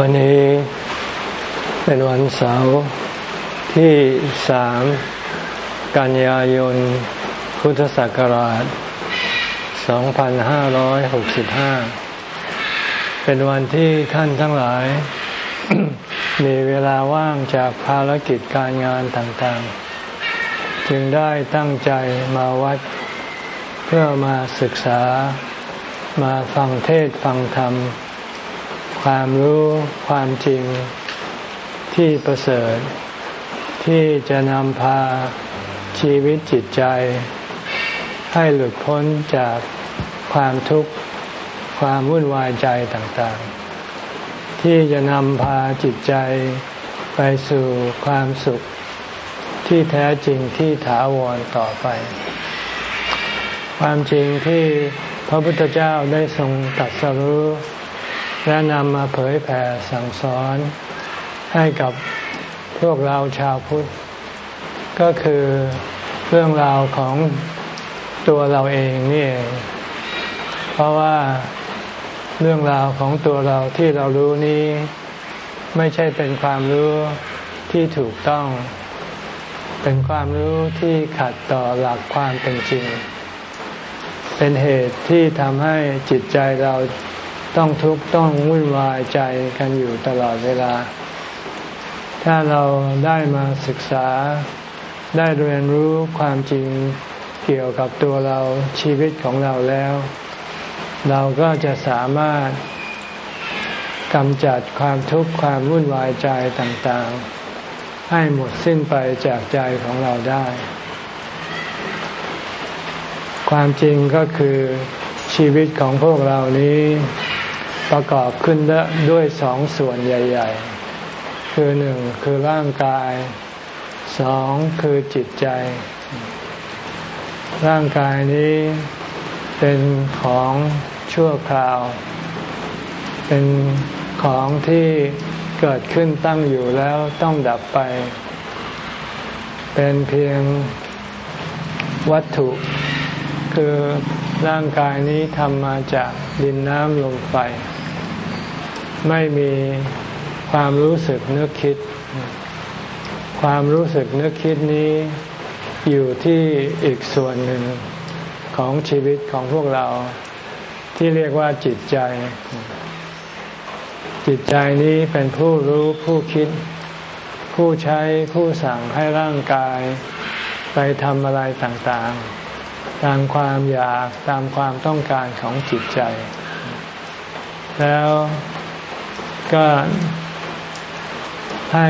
วันนี้เป็นวันเสาร์ที่สามกันยายน พุทธศักราช 2565 เป็นวันที่ท่านทั้งหลาย มีเวลาว่างจากภารกิจการงานต่างๆ จึงได้ตั้งใจมาวัด เพื่อมาศึกษามาฟังเทศฟังธรรม ความรู้ความจริงที่ประเสริฐ ที่จะนำพาชีวิตจิตใจ ให้หลุดพ้นจากความทุกข์ความวุ่นวายใจต่างๆ ที่จะนำพาจิตใจไปสู่ความสุขที่แท้จริงที่ถาวรต่อไป ความจริงที่พระพุทธเจ้าได้ทรงตรัสรู้ และนำมาเผยแผ่สั่งสอนให้กับพวกเราชาวพุทธ ก็คือเรื่องราวของตัวเราเองนี่เองเพราะว่าเรื่องราวของตัวเราที่เรารู้นี้ ไม่ใช่เป็นความรู้ที่ถูกต้อง เป็นความรู้ที่ขัดต่อหลักความเป็นจริง เป็นเหตุที่ทำให้จิตใจเรา ต้องทุกข์ต้องวุ่นวายใจกันอยู่ตลอดเวลา ถ้าเราได้มาศึกษาได้เรียนรู้ความจริงเกี่ยวกับตัวเราชีวิตของเราแล้ว เราก็จะสามารถกำจัดความทุกข์ความวุ่นวายใจต่างๆ ให้หมดสิ้นไปจากใจของเราได้ ความจริงก็คือชีวิตของพวกเรานี้ ประกอบขึ้นด้วยสองส่วนใหญ่ ๆ คือหนึ่งคือร่างกายสองคือจิตใจ ร่างกายนี้เป็นของชั่วคราว เป็นของที่เกิดขึ้นตั้งอยู่แล้วต้องดับไป เป็นเพียงวัตถุ คือร่างกายนี้ทำมาจากดินน้ำลมไฟ ไม่มีความรู้สึกนึกคิด ความรู้สึกนึกคิดนี้อยู่ที่อีกส่วนหนึ่งของชีวิตของพวกเราที่เรียกว่าจิตใจ จิตใจนี้เป็นผู้รู้ผู้คิด ผู้ใช้ผู้สั่งให้ร่างกาย ไปทำอะไรต่างๆ ตามความอยากตามความต้องการของจิตใจ แล้ว ก็ให้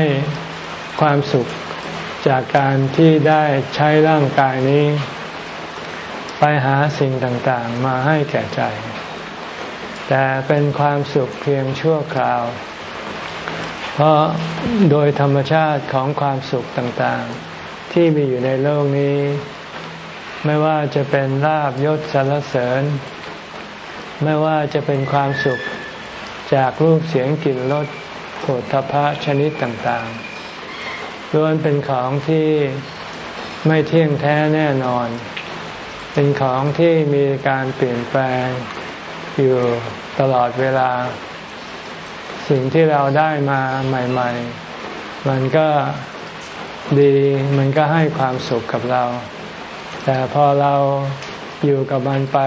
ความสุขจากการที่ได้ใช้ร่างกายนี้ ไปหาสิ่งต่างๆ มาให้แก่ใจ แต่เป็นความสุขเพียงชั่วคราว เพราะโดยธรรมชาติของความสุขต่างๆ ที่มีอยู่ในโลกนี้ ไม่ว่าจะเป็นลาบยศสรรเสริญ ไม่ว่าจะเป็นความสุข จากรูปเสียงกลิ่นรสโผฏฐพะชนิดต่างๆล้วนเป็นของที่ไม่เที่ยงแท้แน่นอน เป็นของที่มีการเปลี่ยนแปลงอยู่ตลอดเวลา สิ่งที่เราได้มาใหม่ ๆ มันก็ดีมันก็ให้ความสุขกับเรา แต่พอเราอยู่กับมันไป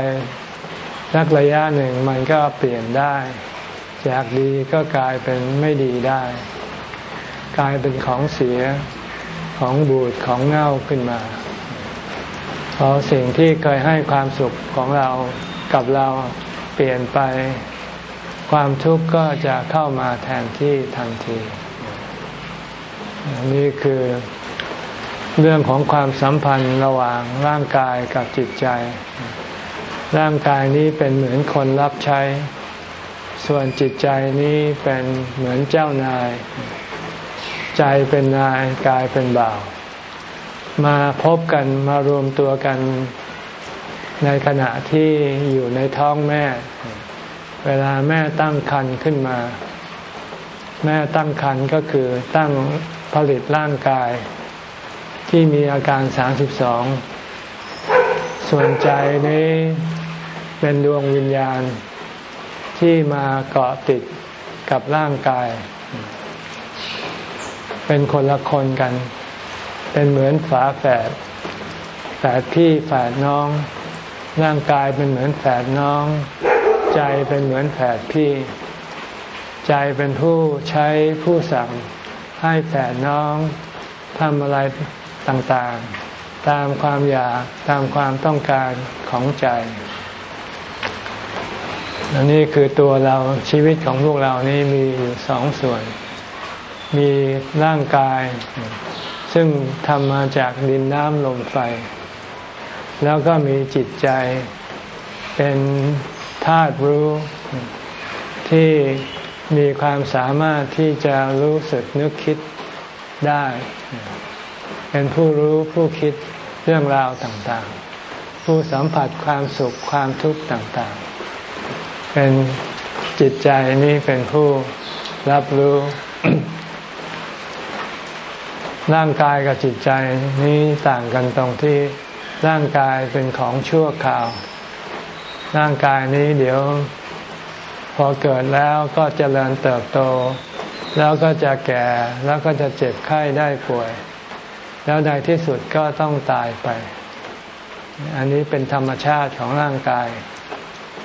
สักระยะหนึ่งมันก็เปลี่ยนได้ จากดีก็กลายเป็นไม่ดีได้ กลายเป็นของเสียของบูดของเง่าขึ้นมาพอสิ่งที่เคยให้ความสุขของเรากับเราเปลี่ยนไป ความทุกข์ก็จะเข้ามาแทนที่ทันที นี่คือเรื่องของความสัมพันธ์ระหว่างร่างกายกับจิตใจ ร่างกายนี้เป็นเหมือนคนรับใช้ ส่วนจิตใจนี้เป็นเหมือนเจ้านาย ใจเป็นนายกายเป็นบ่าว มาพบกันมารวมตัวกันในขณะที่อยู่ในท้องแม่ เวลาแม่ตั้งครรภ์ขึ้นมา แม่ตั้งครรภ์ก็คือตั้งผลิตร่างกาย ที่มีอาการสามสิบสองส่วนใจนี้เป็นดวงวิญญาณ ที่มาเกาะติดกับร่างกาย เป็นคนละคนกัน เป็นเหมือนฝาแฝดแฝดพี่แฝดน้อง ร่างกายเป็นเหมือนแฝดน้อง ใจเป็นเหมือนแฝดพี่ ใจเป็นผู้ใช้ผู้สั่งให้แฝดน้องทำอะไรต่างๆ ตามความอยากตามความต้องการของใจ อันนี้คือตัวเราชีวิตของพวกเรานี่มีอยู่สองส่วน มีร่างกาย ซึ่งทำมาจากดินน้ำลมไฟ แล้วก็มีจิตใจ เป็นธาตุรู้ ที่มีความสามารถที่จะรู้สึกนึกคิดได้ เป็นผู้รู้ผู้คิดเรื่องราวต่างๆ ผู้สัมผัสความสุขความทุกข์ต่างๆ เป็นจิตใจนี้เป็นผู้รับรู้ ร่างกายกับจิตใจนี้ต่างกันตรงที่ร่างกายเป็นของชั่วคราว ร่างกายนี้เดี๋ยว พอเกิดแล้วก็จเจริญเติบโต แล้วก็จะแก่แล้วก็จะเจ็บไข้ได้ป่วย แล้วในที่สุดก็ต้องตายไป อันนี้เป็นธรรมชาติของร่างกาย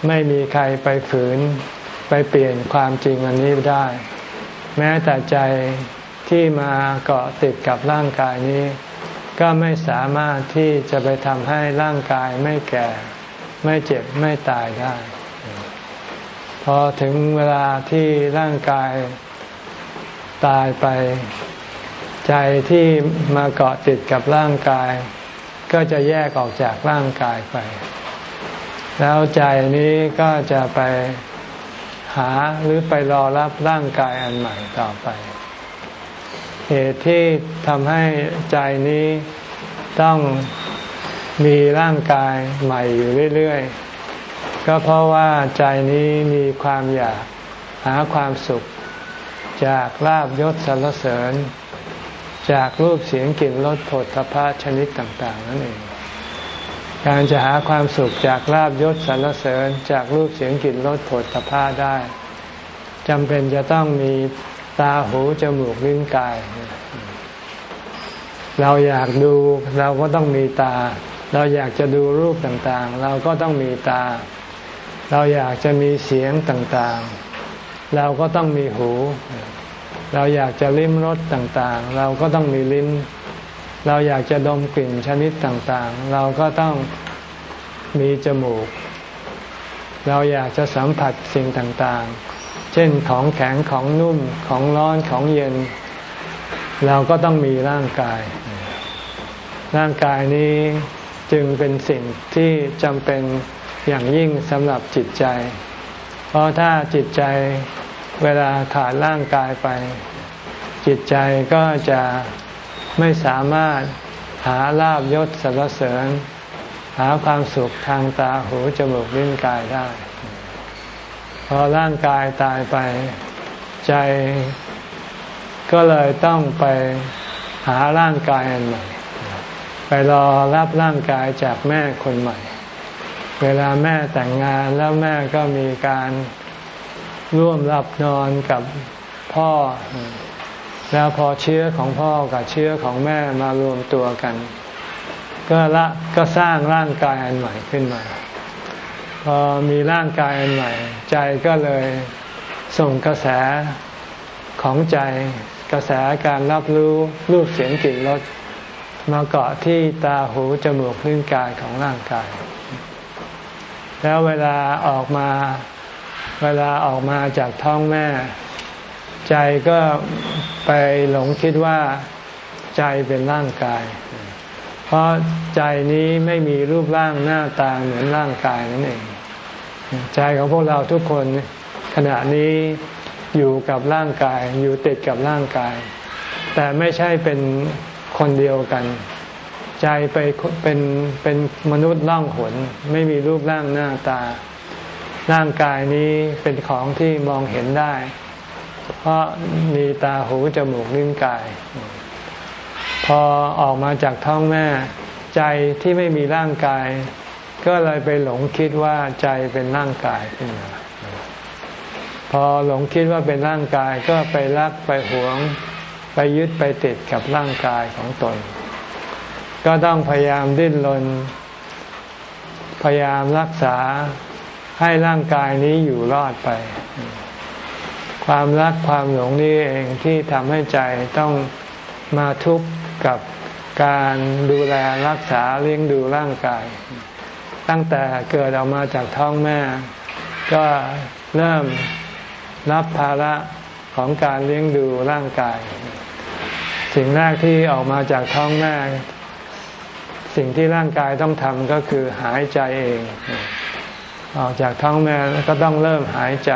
ไม่มีใครไปฝืนไปเปลี่ยนความจริงอันนี้ได้ แม้แต่ใจที่มาเกาะติดกับร่างกายนี้ ก็ไม่สามารถที่จะไปทำให้ร่างกายไม่แก่ ไม่เจ็บไม่ตายได้ พอถึงเวลาที่ร่างกายตายไป ใจที่มาเกาะติดกับร่างกาย ก็จะแยกออกจากร่างกายไป แล้วใจนี้ก็จะไปหาหรือไปรอรับร่างกายอันใหม่ต่อไป เหตุที่ทำให้ใจนี้ต้องมีร่างกายใหม่อยู่เรื่อยๆ ก็เพราะว่าใจนี้มีความอยากหาความสุข จากลาบยศสรรเสริญ จากรูปเสียงกลิ่นรสผลพภะชนิดต่าง ๆ นั่นเอง การจะหาความสุขจากลาบยศสรรเสริญจากรูปเสียงกลิ่นรสผลตภาได้จำเป็นจะต้องมีตาหูจมูกลิ้นกาย เราอยากดูเราก็ต้องมีตา เราอยากจะดูรูปต่างๆ เราก็ต้องมีตา เราอยากจะมีเสียงต่างๆ เราก็ต้องมีหู เราอยากจะลิ้มรสต่างๆ เราก็ต้องมีลิ้น เราอยากจะดมกลิ่นชนิดต่างๆ เราก็ต้องมีจมูก เราอยากจะสัมผัสสิ่งต่างๆ เช่นของแข็งของนุ่มของร้อนของเย็น เราก็ต้องมีร่างกาย ร่างกายนี้จึงเป็นสิ่งที่จำเป็นอย่างยิ่งสำหรับจิตใจ เพราะถ้าจิตใจเวลาขาดร่างกายไป จิตใจก็จะ ไม่สามารถหาลาบยศสรรเสริญ หาความสุขทางตาหูจมูกลิ้นกายได้ พอร่างกายตายไปใจก็เลยต้องไปหาร่างกายอันใหม่ ไปรอรับร่างกายจากแม่คนใหม่ เวลาแม่แต่งงานแล้วแม่ก็มีการร่วมรับนอนกับพ่อ แล้วพอเชื้อของพ่อกับเชื้อของแม่มารวมตัวกัน ก็ละก็สร้างร่างกายอันใหม่ขึ้นมา พอมีร่างกายอันใหม่ ใจก็เลยส่งกระแสของใจกระแสการรับรู้รูปเสียงกลิ่นรสมาเกาะที่ตาหูจมูกลิ้นกายของร่างกาย แล้วเวลาออกมาเวลาออกมาจากท้องแม่ ใจก็ไปหลงคิดว่าใจเป็นร่างกาย เพราะใจนี้ไม่มีรูปร่างหน้าตาเหมือนร่างกายนั่นเอง ใจของพวกเราทุกคนขณะนี้อยู่กับร่างกาย อยู่ติดกับร่างกาย แต่ไม่ใช่เป็นคนเดียวกัน ใจไปเป็นเป็นมนุษย์ล่องหนไม่มีรูปร่างหน้าตา ร่างกายนี้เป็นของที่มองเห็นได้ เพราะมีตาหูจมูกลิ้นกาย พอออกมาจากท้องแม่ ใจที่ไม่มีร่างกาย ก็เลยไปหลงคิดว่าใจเป็นร่างกายขึ้นมาพอหลงคิดว่าเป็นร่างกายก็ไปรักไปหวง ไปยึดไปติดกับร่างกายของตน ก็ต้องพยายามดิ้นรนพยายามรักษาให้ร่างกายนี้อยู่รอดไป ความรักความหลงนี้เองที่ทำให้ใจต้องมาทุกข์กับการดูแลรักษาเลี้ยงดูร่างกาย ตั้งแต่เกิดออกมาจากท้องแม่ ก็เริ่มรับภาระของการเลี้ยงดูร่างกาย สิ่งแรกที่ออกมาจากท้องแม่ สิ่งที่ร่างกายต้องทำก็คือหายใจเอง ออกจากท้องแม่ก็ต้องเริ่มหายใจ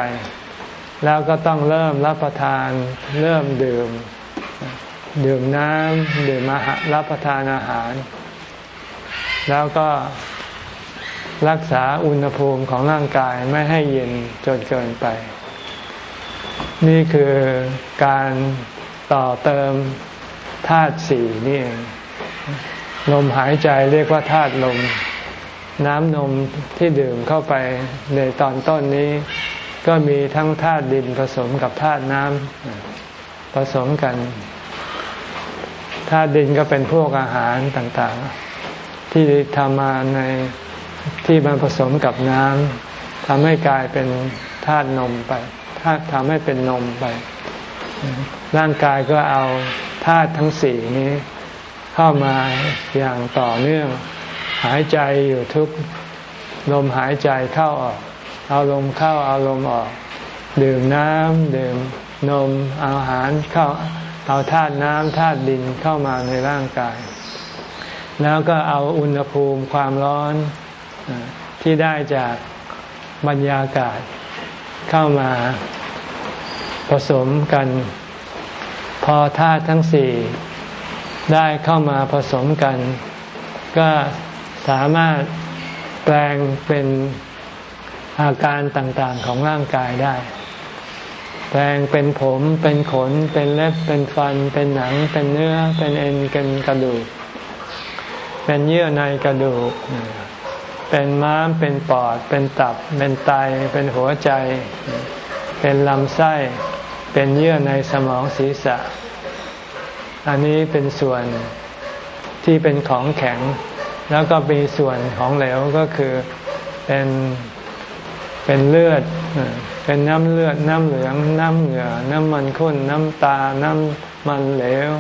แล้วก็ต้องเริ่มรับประทาน เริ่มดื่ม ดื่มน้ำดื่มอาหารรับประทานอาหาร แล้วก็รักษาอุณหภูมิของร่างกายไม่ให้เย็นจนเกินไป นี่คือการต่อเติมธาตุสี่นี่เอง ลมหายใจเรียกว่าธาตุลม น้ำนมที่ดื่มเข้าไปในตอนต้นนี้ ก็มีทั้งธาตุดินผสมกับธาตุน้ำผสมกันธาตุดินก็เป็นพวกอาหารต่างๆ ที่ทำมาในที่มันผสมกับน้ำทำให้กลายเป็นธาตุนมไปธาตุทำให้เป็นนมไป ร่างกายก็เอาธาตุทั้งสี่นี้เข้ามาอย่างต่อเนื่อง หายใจอยู่ทุกลมหายใจเข้าออก เอาลมเข้าเอาลมออก ดื่มน้ำดื่มนมอาหารเข้าเอาธาตุน้ำธาตุดินเข้ามาในร่างกาย แล้วก็เอาอุณหภูมิความร้อนที่ได้จากบรรยากาศเข้ามาผสมกัน พอธาตุทั้งสี่ได้เข้ามาผสมกัน ก็สามารถแปลงเป็น อาการต่างๆของร่างกายได้แปลงเป็นผมเป็นขน เป็นเล็บเป็นฟัน เป็นหนัง เป็นเนื้อ เป็นเอ็นเป็นกระดูก เป็นเยื่อในกระดูก เป็นม้ามเป็นปอด เป็นตับ เป็นไต เป็นหัวใจ เป็นลำไส้ เป็นเยื่อในสมองศีรษะ อันนี้เป็นส่วนที่เป็นของแข็ง แล้วก็มีส่วนของเหลวก็คือเป็น เป็นเลือด เป็นน้ำเลือด น้ำเหลือง น้ำเหงื่อ น้ำมันข้น น้ำตา น้ำมันเหลว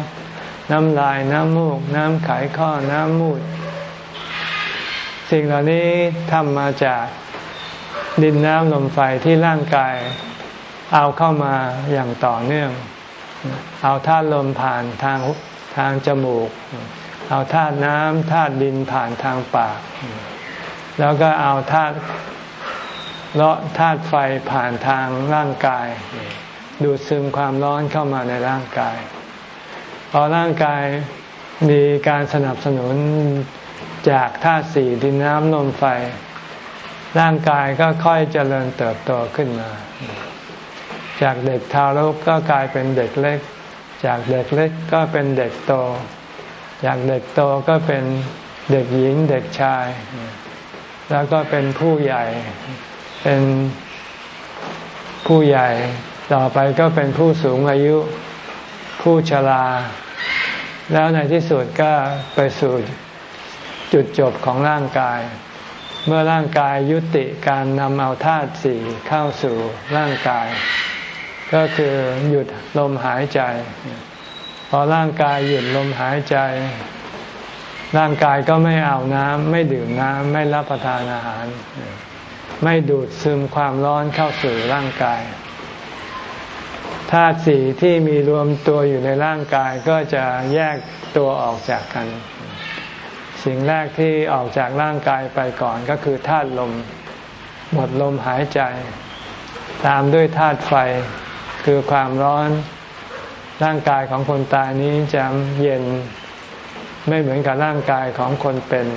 น้ำลาย น้ำมูก น้ำไขข้อ น้ำมูด สิ่งเหล่านี้ทำมาจากดินน้ำลมไฟที่ร่างกายเอาเข้ามาอย่างต่อเนื่อง เอาธาตุลมผ่านทางทางจมูก เอาธาตุน้ำธาตุดินผ่านทางปาก แล้วก็เอาธาตุ เลาะธาตุไฟผ่านทางร่างกาย ดูดซึมความร้อนเข้ามาในร่างกาย พอร่างกายมีการสนับสนุนจากธาตุสี่ดินน้ำลมไฟ ร่างกายก็ค่อยเจริญเติบโตขึ้นมา จากเด็กทารกก็กลายเป็นเด็กเล็ก จากเด็กเล็กก็เป็นเด็กโต จากเด็กโตก็เป็นเด็กหญิงเด็กชาย แล้วก็เป็นผู้ใหญ่ เป็นผู้ใหญ่ ต่อไปก็เป็นผู้สูงอายุ ผู้ชรา แล้วในที่สุดก็ไปสู่จุดจบของร่างกาย เมื่อร่างกายยุติการนำเอาธาตุสี่เข้าสู่ร่างกาย ก็คือหยุดลมหายใจ พอร่างกายหยุดลมหายใจ ร่างกายก็ไม่เอาน้ำไม่ดื่มน้ำไม่รับประทานอาหาร ไม่ดูดซึมความร้อนเข้าสู่ร่างกายธาตุสี่ที่มีรวมตัวอยู่ในร่างกายก็จะแยกตัวออกจากกัน สิ่งแรกที่ออกจากร่างกายไปก่อนก็คือธาตุลม หมดลมหายใจ ตามด้วยธาตุไฟคือความร้อน ร่างกายของคนตายนี้จะเย็นไม่เหมือนกับร่างกายของคนเป็น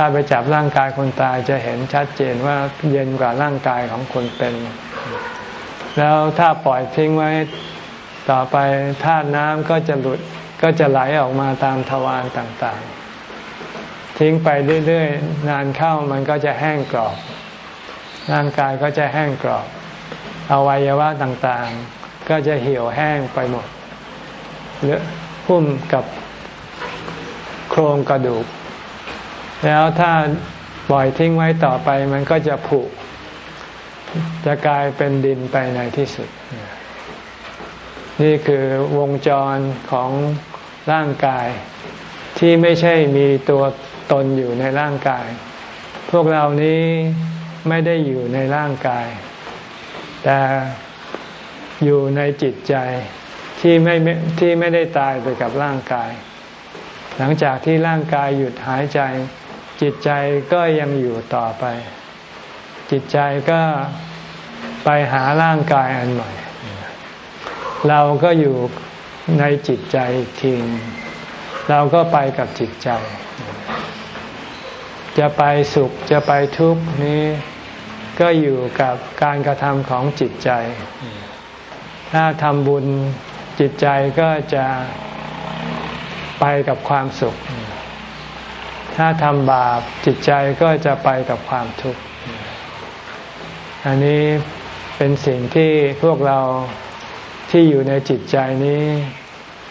ถ้าไปจับร่างกายคนตายจะเห็นชัดเจนว่าเย็นกว่าร่างกายของคนเป็น แล้วถ้าปล่อยทิ้งไว้ต่อไปธาตุน้ำก็จะหลุดก็จะไหลออกมาตามทวารต่างๆ ทิ้งไปเรื่อยๆ นานเข้ามันก็จะแห้งกรอบ ร่างกายก็จะแห้งกรอบอวัยวะต่างๆ ก็จะเหี่ยวแห้งไปหมดหรือหุ้มกับโครงกระดูก แล้วถ้าปล่อยทิ้งไว้ต่อไปมันก็จะผุจะกลายเป็นดินไปในที่สุด นี่คือวงจรของร่างกาย ที่ไม่ใช่มีตัวตนอยู่ในร่างกาย พวกเรานี้ไม่ได้อยู่ในร่างกาย แต่อยู่ในจิตใจที่ไม่ที่ไม่ได้ตายไปกับร่างกาย หลังจากที่ร่างกายหยุดหายใจ จิตใจก็ยังอยู่ต่อไป จิตใจก็ไปหาร่างกายอันใหม่ เราก็อยู่ในจิตใจอีกทีเราก็ไปกับจิตใจ จะไปสุขจะไปทุกข์นี้ก็อยู่กับการกระทำของจิตใจ ถ้าทำบุญจิตใจก็จะไปกับความสุข ถ้าทำบาปจิตใจก็จะไปกับความทุกข์ อันนี้เป็นสิ่งที่พวกเราที่อยู่ในจิตใจนี้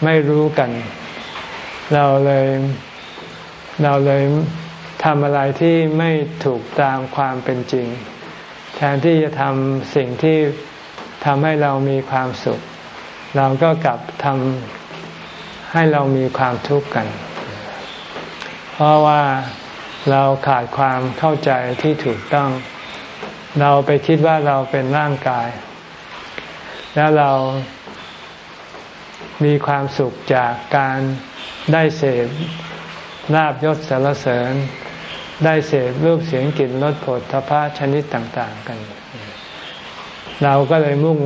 ไม่รู้กัน เราเลยเราเลยทำอะไรที่ไม่ถูกตามความเป็นจริง แทนที่จะทำสิ่งที่ทำให้เรามีความสุข เราก็กลับทำให้เรามีความทุกข์กัน เพราะว่าเราขาดความเข้าใจที่ถูกต้อง เราไปคิดว่าเราเป็นร่างกาย แล้วเรามีความสุขจากการได้เสพลาบยศสารเสริญ ได้เสพรูปเสียงกลิ่นรสผลทพะชนิดต่าง ๆ กัน เราก็เลยมุ่ง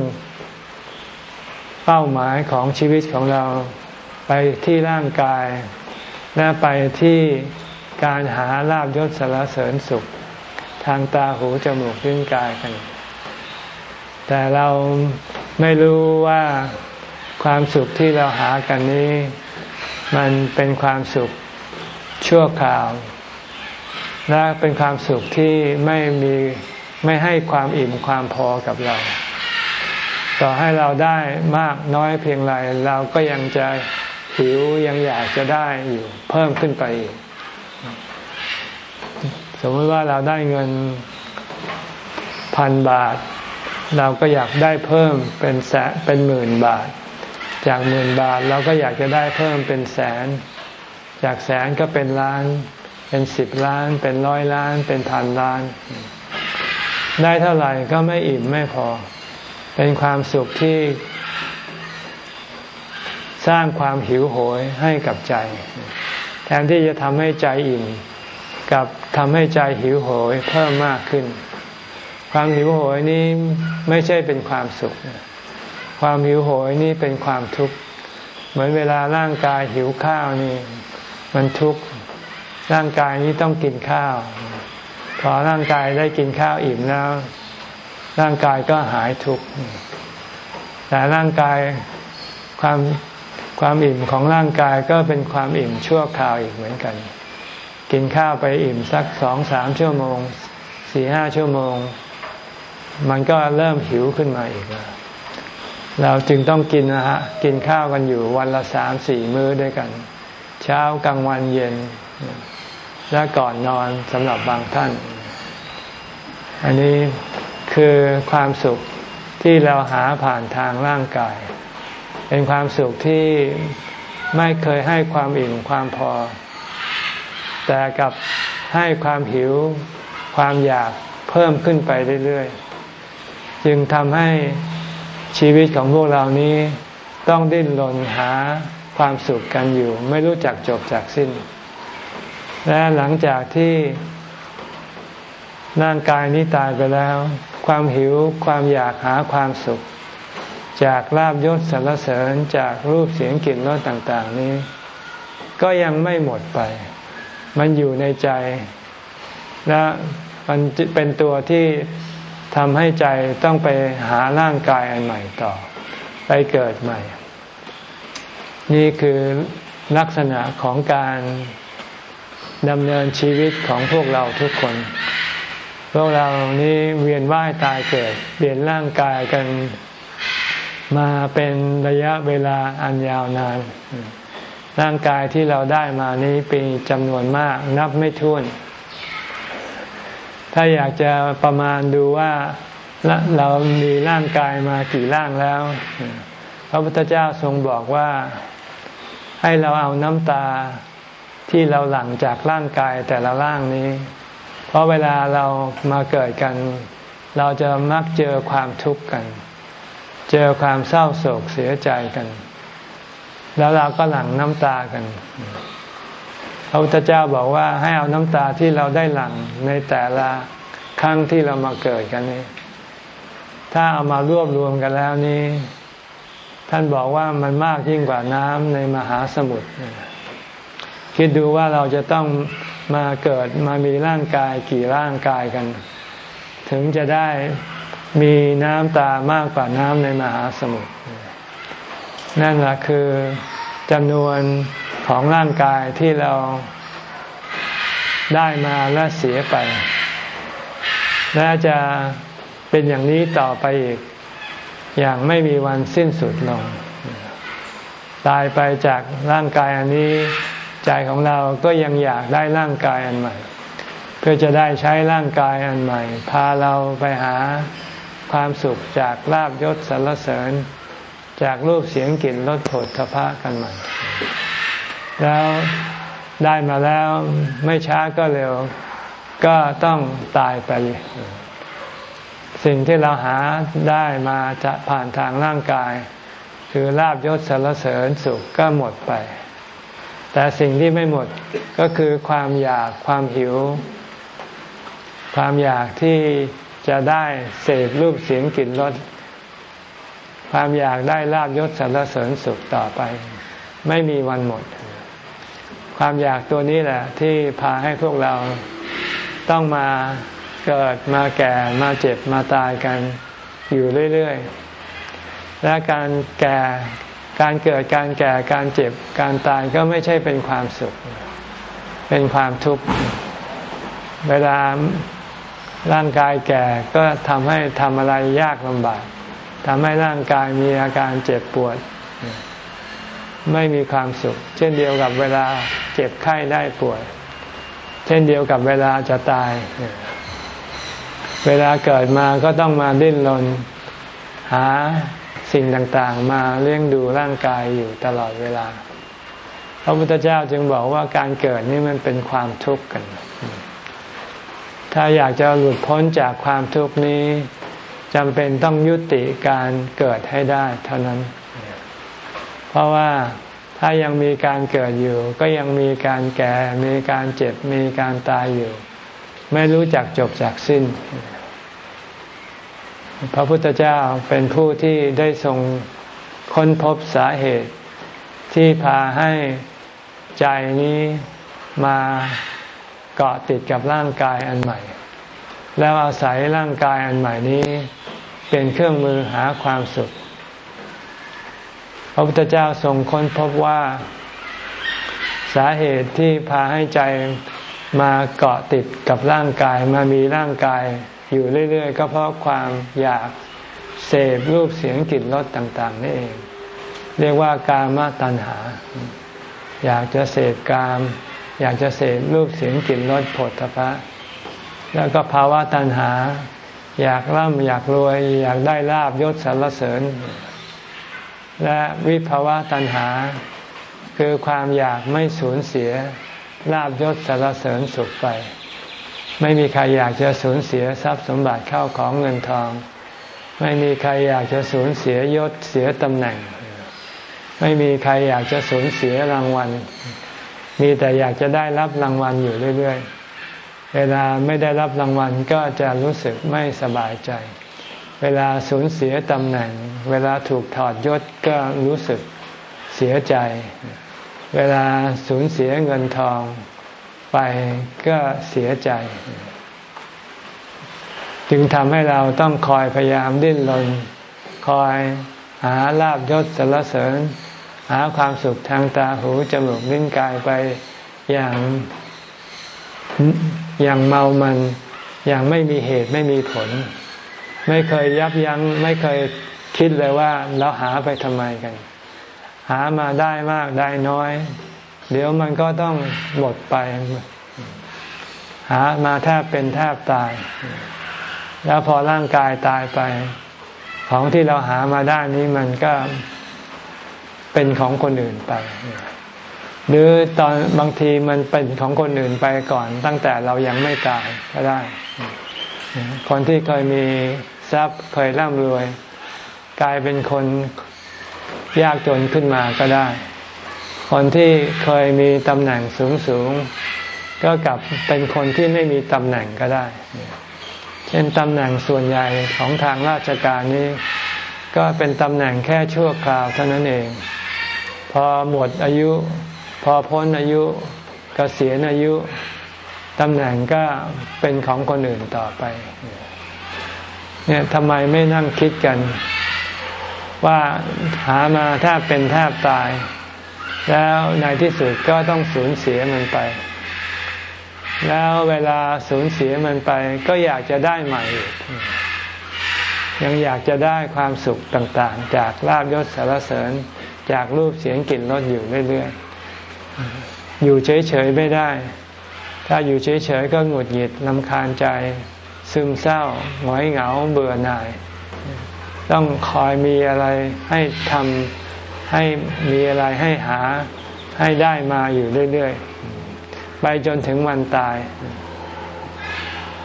เป้าหมายของชีวิตของเราไปที่ร่างกาย และไปที่การหาลาบยศสารเสริญสุข ทางตาหูจมูกลิ้นกายกัน แต่เราไม่รู้ว่าความสุขที่เราหากันนี้ มันเป็นความสุขชั่วคราว และเป็นความสุขที่ไม่มีไม่ให้ความอิ่มความพอกับเรา ต่อให้เราได้มากน้อยเพียงไรเราก็ยังจะ หิวยังอยากจะได้อยู่เพิ่มขึ้นไปอีกสมมติว่าเราได้เงินพันบาท เราก็อยากได้เพิ่มเป็นแสนเป็นหมื่นบาท จากหมื่นบาทเราก็อยากจะได้เพิ่มเป็นแสน จากแสนก็เป็นล้าน เป็นสิบล้าน เป็นร้อยล้าน เป็นพันล้าน ได้เท่าไหร่ก็ไม่อิ่มไม่พอ เป็นความสุขที่ สร้างความหิวโหยให้กับใจ แทนที่จะทำให้ใจอิ่มกับทำให้ใจหิวโหยเพิ่มมากขึ้น ความหิวโหยนี้ไม่ใช่เป็นความสุข ความหิวโหยนี่เป็นความทุกข์เหมือนเวลาร่างกายหิวข้าวนี่ มันทุกข์ร่างกายนี้ต้องกินข้าว พอร่างกายได้กินข้าวอิ่มแล้ว ร่างกายก็หายทุกข์แต่ร่างกายความ ความอิ่มของร่างกายก็เป็นความอิ่มชั่วคราวอีกเหมือนกัน กินข้าวไปอิ่มสักสองสามชั่วโมงสี่ห้าชั่วโมง มันก็เริ่มหิวขึ้นมาอีกเราจึงต้องกินนะฮะกินข้าวกันอยู่วันละสามสี่มื้อด้วยกัน เช้ากลางวันเย็น และก่อนนอนสำหรับบางท่าน อันนี้คือความสุขที่เราหาผ่านทางร่างกาย เป็นความสุขที่ไม่เคยให้ความอิ่มความพอ แต่กับให้ความหิวความอยากเพิ่มขึ้นไปเรื่อยๆ จึงทำให้ชีวิตของพวกเรานี้ต้องดิ้นรนหาความสุขกันอยู่ ไม่รู้จักจบจากสิ้น และหลังจากที่ร่างกายนี้ตายไปแล้ว ความหิวความอยากหาความสุข จากลาบยศสรรเสริญจากรูปเสียงกลิ่นรสต่างๆ นี้ ก็ยังไม่หมดไป มันอยู่ในใจ และมันเป็นตัวที่ทำให้ใจต้องไปหาร่างกายอันใหม่ต่อ ไปเกิดใหม่ นี่คือลักษณะของการดำเนินชีวิตของพวกเราทุกคน พวกเรานี้เวียนว่ายตายเกิด เปลี่ยนร่างกายกัน มาเป็นระยะเวลาอันยาวนาน ร่างกายที่เราได้มานี้เป็นจำนวนมากนับไม่ถ้วน ถ้าอยากจะประมาณดูว่าเรามีร่างกายมากี่ร่างแล้ว พระพุทธเจ้าทรงบอกว่าให้เราเอาน้ำตาที่เราหลั่งจากร่างกายแต่ละร่างนี้ เพราะเวลาเรามาเกิดกัน เราจะมักเจอความทุกข์กัน เจอความเศร้าโศกเสียใจกัน แล้วเราก็หลั่งน้ำตากันพระพุทธเจ้าบอกว่าให้เอาน้ำตาที่เราได้หลั่งในแต่ละครั้งที่เรามาเกิดกันนี้ ถ้าเอามารวบรวมกันแล้วนี้ ท่านบอกว่ามันมากยิ่งกว่าน้ำในมหาสมุทรคิดดูว่าเราจะต้องมาเกิดมามีร่างกายกี่ร่างกายกัน ถึงจะได้ มีน้ำตามากกว่าน้ำในมหาสมุทรนั่นแหละคือจำนวนของร่างกายที่เราได้มาและเสียไป และจะเป็นอย่างนี้ต่อไปอีก อย่างไม่มีวันสิ้นสุดลง ตายไปจากร่างกายอันนี้ ใจของเราก็ยังอยากได้ร่างกายอันใหม่ เพื่อจะได้ใช้ร่างกายอันใหม่ พาเราไปหา ความสุขจากลาบยศสรรเสริญ จากรูปเสียงกลิ่นรสผลทพะกันใหม่แล้วได้มาแล้วไม่ช้าก็เร็ว ก็ต้องตายไป สิ่งที่เราหาได้มาจะผ่านทางร่างกาย คือลาบยศสรรเสริญสุขก็หมดไป แต่สิ่งที่ไม่หมดก็คือความอยากความหิว ความอยากที่ จะได้เสพรูปเสียงกลิ่นรสความอยากได้ลาบยศสรรเสริญสุขต่อไป ไม่มีวันหมด ความอยากตัวนี้แหละ ที่พาให้พวกเราต้องมาเกิดมาแก่มาเจ็บมาตายกันอยู่เรื่อยๆ และการแก่การเกิดการแก่การเจ็บการตายก็ไม่ใช่เป็นความสุข เป็นความทุกข์ เวลา ร่างกายแก่ก็ทำให้ทำอะไรยากลำบากทำให้ร่างกายมีอาการเจ็บปวด ไม่มีความสุข เช่นเดียวกับเวลาเจ็บไข้ได้ป่วย เช่นเดียวกับเวลาจะตาย เวลาเกิดมาก็ต้องมาดิ้นรนหาสิ่งต่างๆ มาเลี้ยงดูร่างกายอยู่ตลอดเวลา พระพุทธเจ้าจึงบอกว่าการเกิดนี่มันเป็นความทุกข์กัน ถ้าอยากจะหลุดพ้นจากความทุกข์นี้จำเป็นต้องยุติการเกิดให้ได้เท่านั้น เพราะว่าถ้ายังมีการเกิดอยู่ ก็ยังมีการแก่ มีการเจ็บ มีการตายอยู่ ไม่รู้จักจบจากสิ้น พระพุทธเจ้าเป็นผู้ที่ได้ทรงค้นพบสาเหตุที่พาให้ใจนี้มา เกาะติดกับร่างกายอันใหม่ แล้วอาศัยร่างกายอันใหม่นี้ เป็นเครื่องมือหาความสุข พระพุทธเจ้าทรงค้นพบว่า สาเหตุที่พาให้ใจมาเกาะติดกับร่างกายมามีร่างกายอยู่เรื่อย ๆ ก็เพราะความอยากเสพรูปเสียงกลิ่นรสต่างๆนี่เอง เรียกว่ากามตัณหา อยากจะเสพกาม อยากจะเสพรูปเสียงกลิ่นรสผลทพะแล้วก็ภาวะตัณหา อยากร่ำอยากรวย อยากได้ลาบยศสรรเสริญ และวิภาวะตัณหา คือความอยากไม่สูญเสียลาบยศสรรเสริญสุขไป ไม่มีใครอยากจะสูญเสียทรัพย์สมบัติเข้าของเงินทอง ไม่มีใครอยากจะสูญเสียยศเสียตำแหน่ง ไม่มีใครอยากจะสูญเสียรางวัล มีแต่อยากจะได้รับรางวัลอยู่เรื่อยๆ เวลาไม่ได้รับรางวัลก็จะรู้สึกไม่สบายใจ เวลาสูญเสียตำแหน่ง เวลาถูกถอดยศก็รู้สึกเสียใจ เวลาสูญเสียเงินทองไปก็เสียใจ จึงทำให้เราต้องคอยพยายามดิ้นรนคอยหาลาบยศสรรเสริญ หาความสุขทางตาหูจมูกลิ้นกายไปอย่างอย่างเมามันอย่างไม่มีเหตุไม่มีผล ไม่เคยยับยัง้งไม่เคยคิดเลยว่าเราหาไปทำไมกัน หามาได้มากได้น้อย เดี๋ยวมันก็ต้องหมดไป หามาแทบเป็นแทบตาย แล้วพอร่างกายตายไป ของที่เราหามาได้นี้มันก็ เป็นของคนอื่นไป หรือตอนบางทีมันเป็นของคนอื่นไปก่อนตั้งแต่เรายังไม่ตายก็ได้ คนที่เคยมีทรัพย์เคยร่ำรวย กลายเป็นคนยากจนขึ้นมาก็ได้ คนที่เคยมีตำแหน่งสูงสูงก็กลับเป็นคนที่ไม่มีตำแหน่งก็ได้ เช่นตำแหน่งส่วนใหญ่ของทางราชการนี้ ก็เป็นตำแหน่งแค่ชั่วคราวเท่านั้นเอง พอหมดอายุ พอพ้นอายุกเกษียณอายุตำแหน่งก็เป็นของคนอื่นต่อไป เนี่ยทำไมไม่นั่งคิดกัน ว่าหามาแทบเป็นแทบตาย แล้วในที่สุดก็ต้องสูญเสียมันไป แล้วเวลาสูญเสียมันไป ก็อยากจะได้ใหม่อีกยังอยากจะได้ความสุขต่าง ๆ จากลาบยศสารเสริญ จากรูปเสียงกลิ่นรสอยู่เรื่อยๆ อยู่เฉยๆไม่ได้ ถ้าอยู่เฉยๆก็หงุดหงิดลำคาญใจ ซึมเศร้าหงอยเหงาเบื่อหน่าย ต้องคอยมีอะไรให้ทำให้มีอะไรให้หาให้ได้มาอยู่เรื่อยๆ ไปจนถึงวันตาย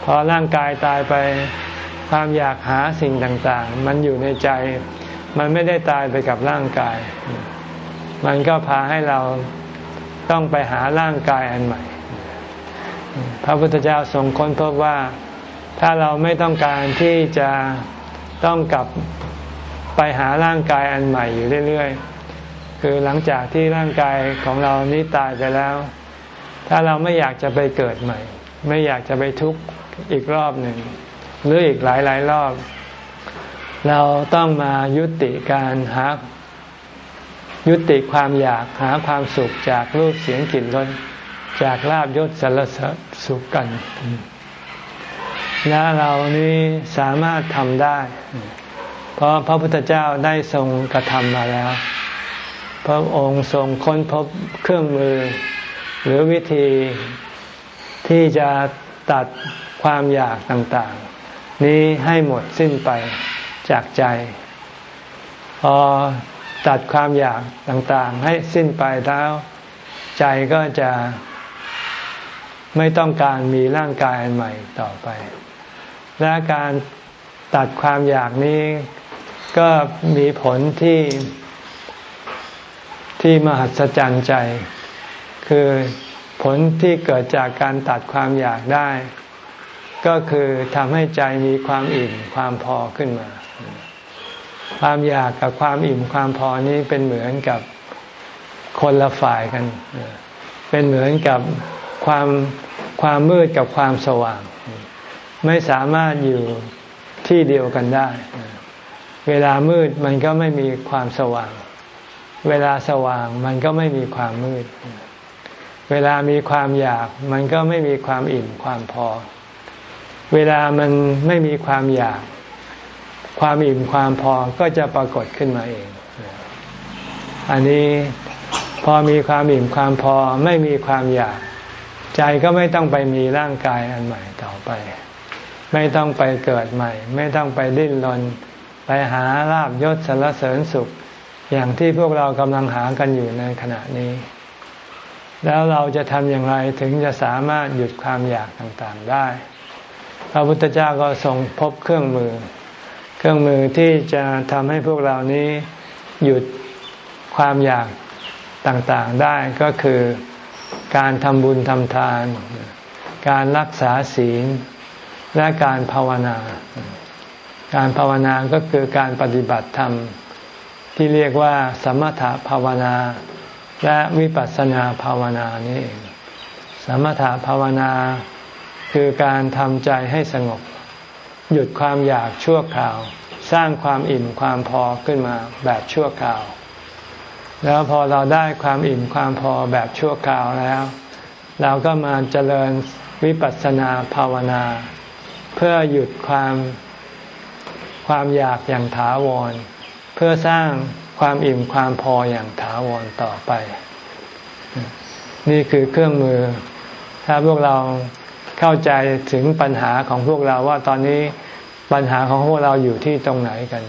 พอร่างกายตายไปความอยากหาสิ่งต่างๆ มันอยู่ในใจ มันไม่ได้ตายไปกับร่างกาย มันก็พาให้เราต้องไปหาร่างกายอันใหม่ พระพุทธเจ้าทรงค้นพบว่าถ้าเราไม่ต้องการที่จะต้องกลับไปหาร่างกายอันใหม่อยู่เรื่อยๆ คือหลังจากที่ร่างกายของเรานี้ตายไปแล้ว ถ้าเราไม่อยากจะไปเกิดใหม่ ไม่อยากจะไปทุกข์อีกรอบหนึ่งหรืออีกหลายหลายรอบ เราต้องมายุติการหายุติความอยากหาความสุขจากรูปเสียงกลิ่นรสจากลาบยศสารสสุขกัน และเรานี้สามารถทำได้ เพราะพระพุทธเจ้าได้ทรงกระทำมาแล้ว พระองค์ทรงค้นพบเครื่องมือ หรือวิธีที่จะตัดความอยากต่างๆ นี้ให้หมดสิ้นไป จากใจ พอตัดความอยากต่างๆ ให้สิ้นไปแล้ว ใจก็จะไม่ต้องการมีร่างกายอันใหม่ต่อไป และการตัดความอยากนี้ก็มีผลที่ที่มหัศจรรย์ใจ คือผลที่เกิดจากการตัดความอยากได้ ก็คือทำให้ใจมีความอิ่มความพอขึ้นมา ความอยากกับความอิ่มความพอนี้เป็นเหมือนกับคนละฝ่ายกัน เป็นเหมือนกับความความมืดกับความสว่าง ไม่สามารถอยู่ที่เดียวกันได้ เวลามืดมันก็ไม่มีความสว่าง เวลาสว่างมันก็ไม่มีความมืด เวลามีความอยากมันก็ไม่มีความอิ่มความพอ เวลามันไม่มีความอยาก ความอิ่มความพอก็จะปรากฏขึ้นมาเอง อันนี้พอมีความอิ่มความพอไม่มีความอยาก ใจก็ไม่ต้องไปมีร่างกายอันใหม่ต่อไป ไม่ต้องไปเกิดใหม่ ไม่ต้องไปดิ้นรนไปหาลาบยศสารเสริญสุข อย่างที่พวกเรากำลังหากันอยู่ในขณะนี้ แล้วเราจะทำอย่างไรถึงจะสามารถหยุดความอยากต่างๆได้ พระพุทธเจ้าก็ทรงพบเครื่องมือ เครื่องมือที่จะทำให้พวกเรานี้หยุดความอยากต่างๆได้ก็คือการทำบุญทำทาน การรักษาศีล และการภาวนา การภาวนาก็คือการปฏิบัติธรรม ที่เรียกว่า สมถภาวนา และวิปัสสนาภาวนานี่เองสมถภาวนาคือการทำใจให้สงบ หยุดความอยากชั่วคราว สร้างความอิ่มความพอขึ้นมาแบบชั่วคราว แล้วพอเราได้ความอิ่มความพอแบบชั่วคราวแล้ว เราก็มาเจริญวิปัสสนาภาวนา เพื่อหยุดความความอยากอย่างถาวร เพื่อสร้างความอิ่มความพออย่างถาวรต่อไป นี่คือเครื่องมือ ถ้าพวกเรา เข้าใจถึงปัญหาของพวกเราว่าตอนนี้ปัญหาของพวกเราอยู่ที่ตรงไหนกัน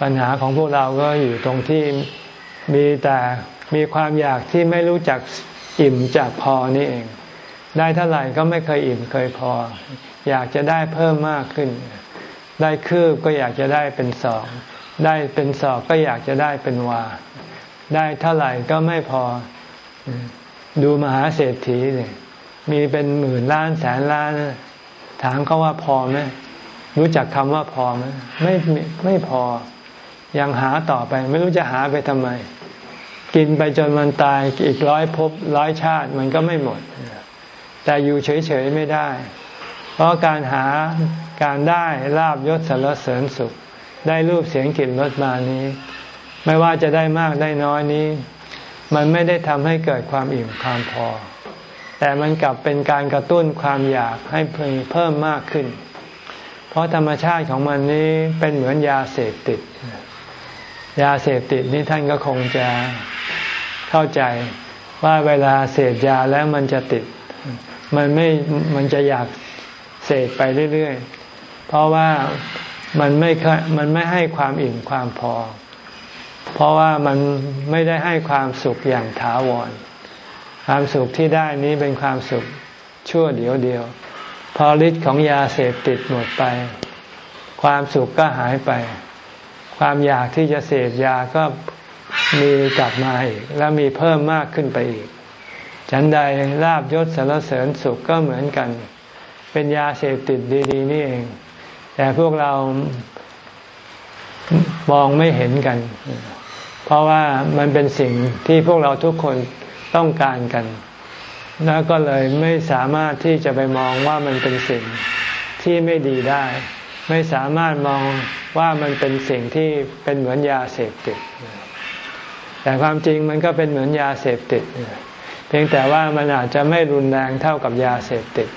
ปัญหาของพวกเราก็อยู่ตรงที่มีแต่มีความอยากที่ไม่รู้จักอิ่มจากพอนี่เอง ได้เท่าไหร่ก็ไม่เคยอิ่มเคยพอ อยากจะได้เพิ่มมากขึ้น ได้คืบก็อยากจะได้เป็นสองได้เป็นสองก็อยากจะได้เป็นวา ได้เท่าไหร่ก็ไม่พอ ดูมหาเศรษฐีเนี่ย มีเป็นหมื่นล้านแสนล้านถามเขาว่าพอไหมรู้จักคำว่าพอไหมไม่ไม่พอ ยังหาต่อไป ไม่รู้จะหาไปทำไม กินไปจนมันตายอีกร้อยภพร้อยชาติมันก็ไม่หมด แต่อยู่เฉยๆไม่ได้ เพราะการหาการได้ลาบยศสารเสริญสุข ได้รูปเสียงกลิ่นรสมานี้ ไม่ว่าจะได้มากได้น้อยนี้ มันไม่ได้ทำให้เกิดความอิ่มความพอ แต่มันกลับเป็นการกระตุ้นความอยากให้เพิ่มมากขึ้น เพราะธรรมชาติของมันนี้เป็นเหมือนยาเสพติด ยาเสพติดนี่ท่านก็คงจะเข้าใจว่าเวลาเสพยาแล้วมันจะติด มันไม่ มันจะอยากเสพไปเรื่อยๆ เพราะว่ามันไม่มันไม่ให้ความอิ่มความพอ เพราะว่ามันไม่ได้ให้ความสุขอย่างถาวร ความสุขที่ได้นี้เป็นความสุขชั่วเดียวเดียว พอฤทธิ์ของยาเสพติดหมดไป ความสุขก็หายไป ความอยากที่จะเสพยาก็มีกลับมาอีก แล้วมีเพิ่มมากขึ้นไปอีก ฉันใดลาบยศสารเสริญสุขก็เหมือนกัน เป็นยาเสพติดดี ๆ นี่เอง แต่พวกเรามองไม่เห็นกัน เพราะว่ามันเป็นสิ่งที่พวกเราทุกคน ต้องการกัน แล้วก็เลยไม่สามารถที่จะไปมองว่ามันเป็นสิ่งที่ไม่ดีได้ ไม่สามารถมองว่ามันเป็นสิ่งที่เป็นเหมือนยาเสพติด แต่ความจริงมันก็เป็นเหมือนยาเสพติด เพียงแต่ว่ามันอาจจะไม่รุนแรงเท่ากับยาเสพติด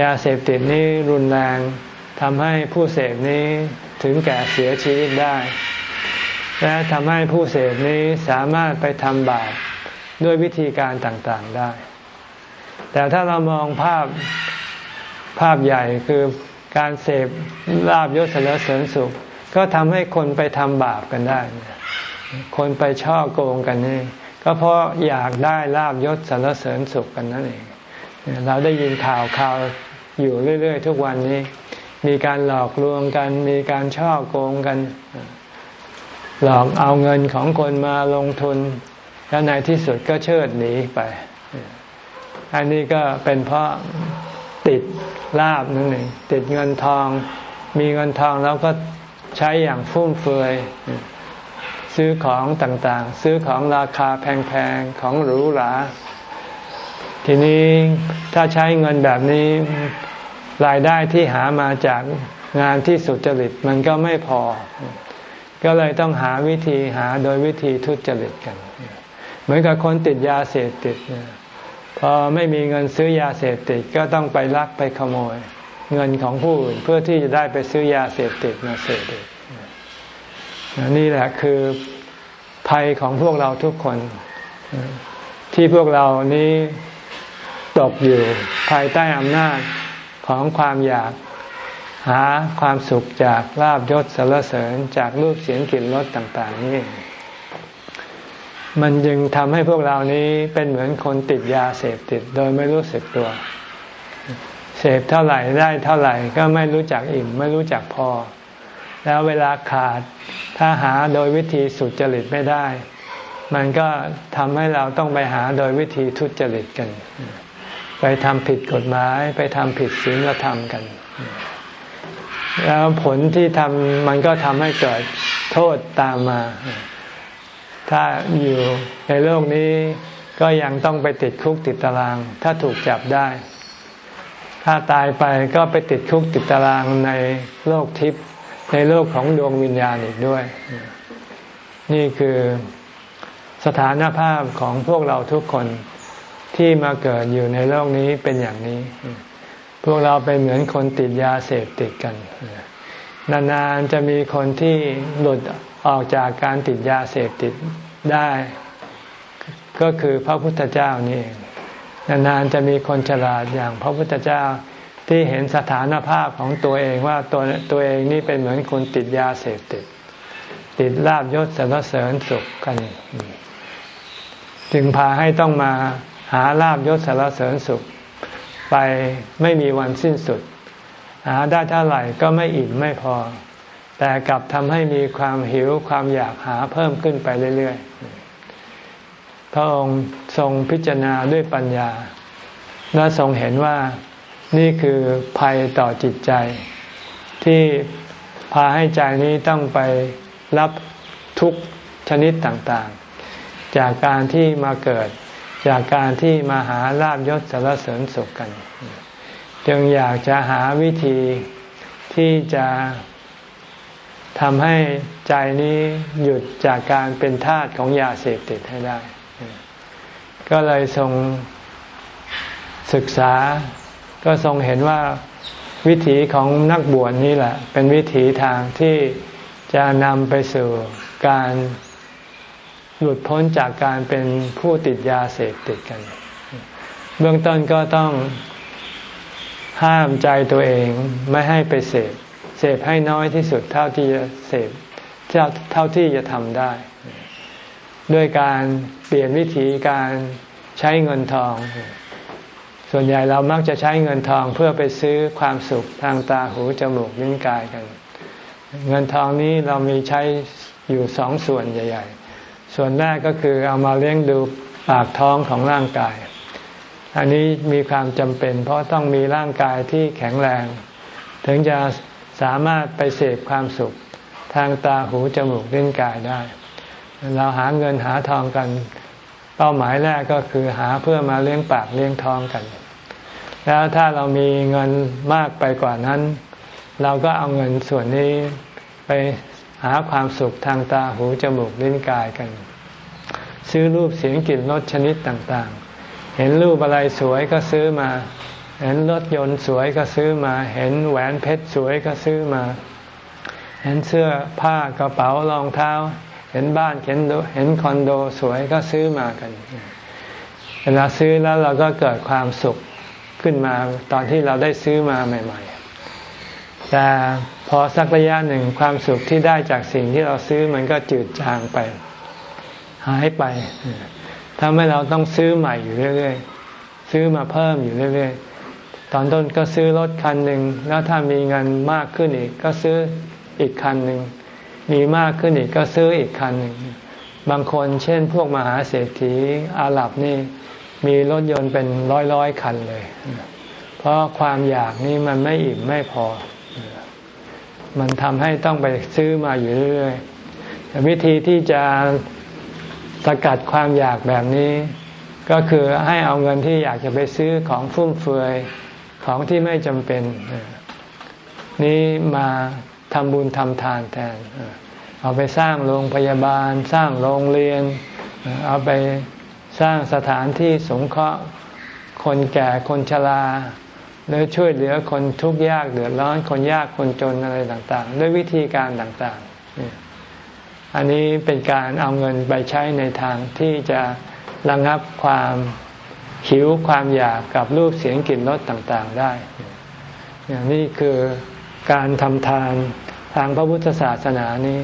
ยาเสพติดนี้รุนแรงทำให้ผู้เสพนี้ถึงแก่เสียชีวิตได้ และทำให้ผู้เสพนี้สามารถไปทำบาป ด้วยวิธีการต่างๆได้ แต่ถ้าเรามองภาพภาพใหญ่คือการเสพลาบยศเสรเสริญสุข ก็ทำให้คนไปทำบาปกันได้ คนไปช่อโกงกันนี่ก็เพราะอยากได้ลาบยศสรรเสริญสุขกันนั่นเอง เราได้ยินข่าวข่าวอยู่เรื่อย ๆ ทุกวันนี้ มีการหลอกลวงกัน มีการช่อโกงกัน หลอกเอาเงินของคนมาลงทุน แล้วในที่สุดก็เชิดหนีไป อันนี้ก็เป็นเพราะติดลาบนั่นเองติดเงินทอง มีเงินทองแล้วก็ใช้อย่างฟุ่มเฟือยซื้อของต่างๆ ซื้อของราคาแพงๆ ของหรูหราทีนี้ถ้าใช้เงินแบบนี้รายได้ที่หามาจากงานที่สุจริตมันก็ไม่พอ ก็เลยต้องหาวิธีหาโดยวิธีทุจริตกัน เหมือนกับคนติดยาเสพติดพอไม่มีเงินซื้อยาเสพติดก็ต้องไปลักไปขโมย เงินของผู้อื่นเพื่อที่จะได้ไปซื้อยาเสพติดมาเสพติดนี่แหละคือภัยของพวกเราทุกคน ที่พวกเรานี้ตกอยู่ภายใต้อำนาจของความอยากหาความสุขจากลาบยศสารเสริญจากรูปเสียงกลิ่นรสต่าง ๆ นี่ มันจึงทำให้พวกเรานี้เป็นเหมือนคนติดยาเสพติดโดยไม่รู้สึกตัว เสพเท่าไหร่ได้เท่าไหร่ก็ไม่รู้จักอิ่ม ไม่รู้จักพอ แล้วเวลาขาดถ้าหาโดยวิธีสุจริตไม่ได้ มันก็ทำให้เราต้องไปหาโดยวิธีทุจริตกัน ไปทำผิดกฎหมายไปทำผิดศีลธรรมกัน แล้วผลที่ทำมันก็ทำให้เกิดโทษตามมา ถ้าอยู่ในโลกนี้ก็ยังต้องไปติดคุกติดตาราง ถ้าถูกจับได้ ถ้าตายไปก็ไปติดคุกติดตารางในโลกทิพย์ในโลกของดวงวิญญาณอีกด้วย นี่คือสถานภาพของพวกเราทุกคนที่มาเกิดอยู่ในโลกนี้เป็นอย่างนี้ พวกเราเป็นเหมือนคนติดยาเสพติดกัน นานๆจะมีคนที่หลุด ออกจากการติดยาเสพติดได้ ก็คือพระพุทธเจ้านี่เองนานๆจะมีคนฉลาดอย่างพระพุทธเจ้าที่เห็นสถานภาพของตัวเองว่าตัวตัวเองนี่เป็นเหมือนคนติดยาเสพติด ติดลาบยศสรรเสริญสุขกัน จึงพาให้ต้องมาหาลาบยศสารเสริญสุข ไปไม่มีวันสิ้นสุด หาได้เท่าไหร่ก็ไม่อิ่มไม่พอ แต่กลับทำให้มีความหิวความอยากหาเพิ่มขึ้นไปเรื่อยๆ พระองค์ทรงพิจารณาด้วยปัญญา และทรงเห็นว่านี่คือภัยต่อจิตใจ ที่พาให้ใจนี้ต้องไปรับทุกชนิดต่างๆ จากการที่มาเกิด จากการที่มาหาลาบยศสารเสริญสุขกัน จึงอยากจะหาวิธีที่จะ ทำให้ใจนี้หยุดจากการเป็นทาสของยาเสพติดให้ได้ ก็เลยทรงศึกษา ก็ทรงเห็นว่าวิถีของนักบวชนี้แหละ เป็นวิถีทางที่จะนำไปสู่การหลุดพ้นจากการเป็นผู้ติดยาเสพติดกัน เบื้องต้นก็ต้องห้ามใจตัวเองไม่ให้ไปเสพ พให้น้อยที่สุดเท่าที่จะเสพเท่าที่จะทำได้ ด้วยการเปลี่ยนวิธีการใช้เงินทอง ส่วนใหญ่เรามักจะใช้เงินทองเพื่อไปซื้อความสุขทางตาหูจมูกลิ้นกายกัน เงินทองนี้เรามีใช้อยู่สองส่วนใหญ่ ๆ ส่วนแรกก็คือเอามาเลี้ยงดูปากท้องของร่างกาย อันนี้มีความจำเป็น เพราะต้องมีร่างกายที่แข็งแรง ถึงจะ สามารถไปเสพความสุขทางตาหูจมูกลิ้นกายได้ เราหาเงินหาทองกัน เป้าหมายแรกก็คือหาเพื่อมาเลี้ยงปากเลี้ยงท้องกัน แล้วถ้าเรามีเงินมากไปกว่านั้น เราก็เอาเงินส่วนนี้ไปหาความสุขทางตาหูจมูกลิ้นกายกัน ซื้อรูปเสียงกลิ่นรสชนิดต่างๆ เห็นรูปอะไรสวยก็ซื้อมา เห็นรถยนต์สวยก็ซื้อมา เห็นแหวนเพชรสวยก็ซื้อมา เห็นเสื้อผ้ากระเป๋ารองเท้า เห็นบ้านเห็นเห็นคอนโดสวยก็ซื้อมากัน เวลาซื้อแล้วเราก็เกิดความสุขขึ้นมาตอนที่เราได้ซื้อมาใหม่ ๆ แต่พอสักระยะหนึ่งความสุขที่ได้จากสิ่งที่เราซื้อมันก็จืดจางไป หายไปทำให้เราต้องซื้อใหม่อยู่เรื่อย ๆ ซื้อมาเพิ่มอยู่เรื่อย ๆ ตอนต้นก็ซื้อรถคันหนึ่งแล้วถ้ามีเงินมากขึ้นอีก ก็ซื้ออีกคันหนึ่งมีมากขึ้นอีกก็ซื้ออีกคันหนึ่งบางคนเช่นพวกมหาเศรษฐีอาหรับนี่มีรถยนต์เป็นร้อยร้อยคันเลย เพราะความอยากนี่มันไม่อิ่มไม่พอ มันทำให้ต้องไปซื้อมาอยู่เรื่อยๆวิธีที่จะสกัดความอยากแบบนี้ ก็คือให้เอาเงินที่อยากจะไปซื้อของฟุ่มเฟือย ของที่ไม่จำเป็น นี้มาทำบุญทำทานแทน เอาไปสร้างโรงพยาบาล สร้างโรงเรียน เอาไปสร้างสถานที่สงเคราะห์คนแก่คนชราหรือช่วยเหลือคนทุกข์ยากเดือดร้อนคนยากคนจนอะไรต่างๆ ด้วยวิธีการต่างๆ อันนี้เป็นการเอาเงินไปใช้ในทางที่จะระงับความ หิวความอยากกับรูปเสียงกลิ่นรสต่างๆได้นี้คือการทำทานทางพระพุทธศาสนานี้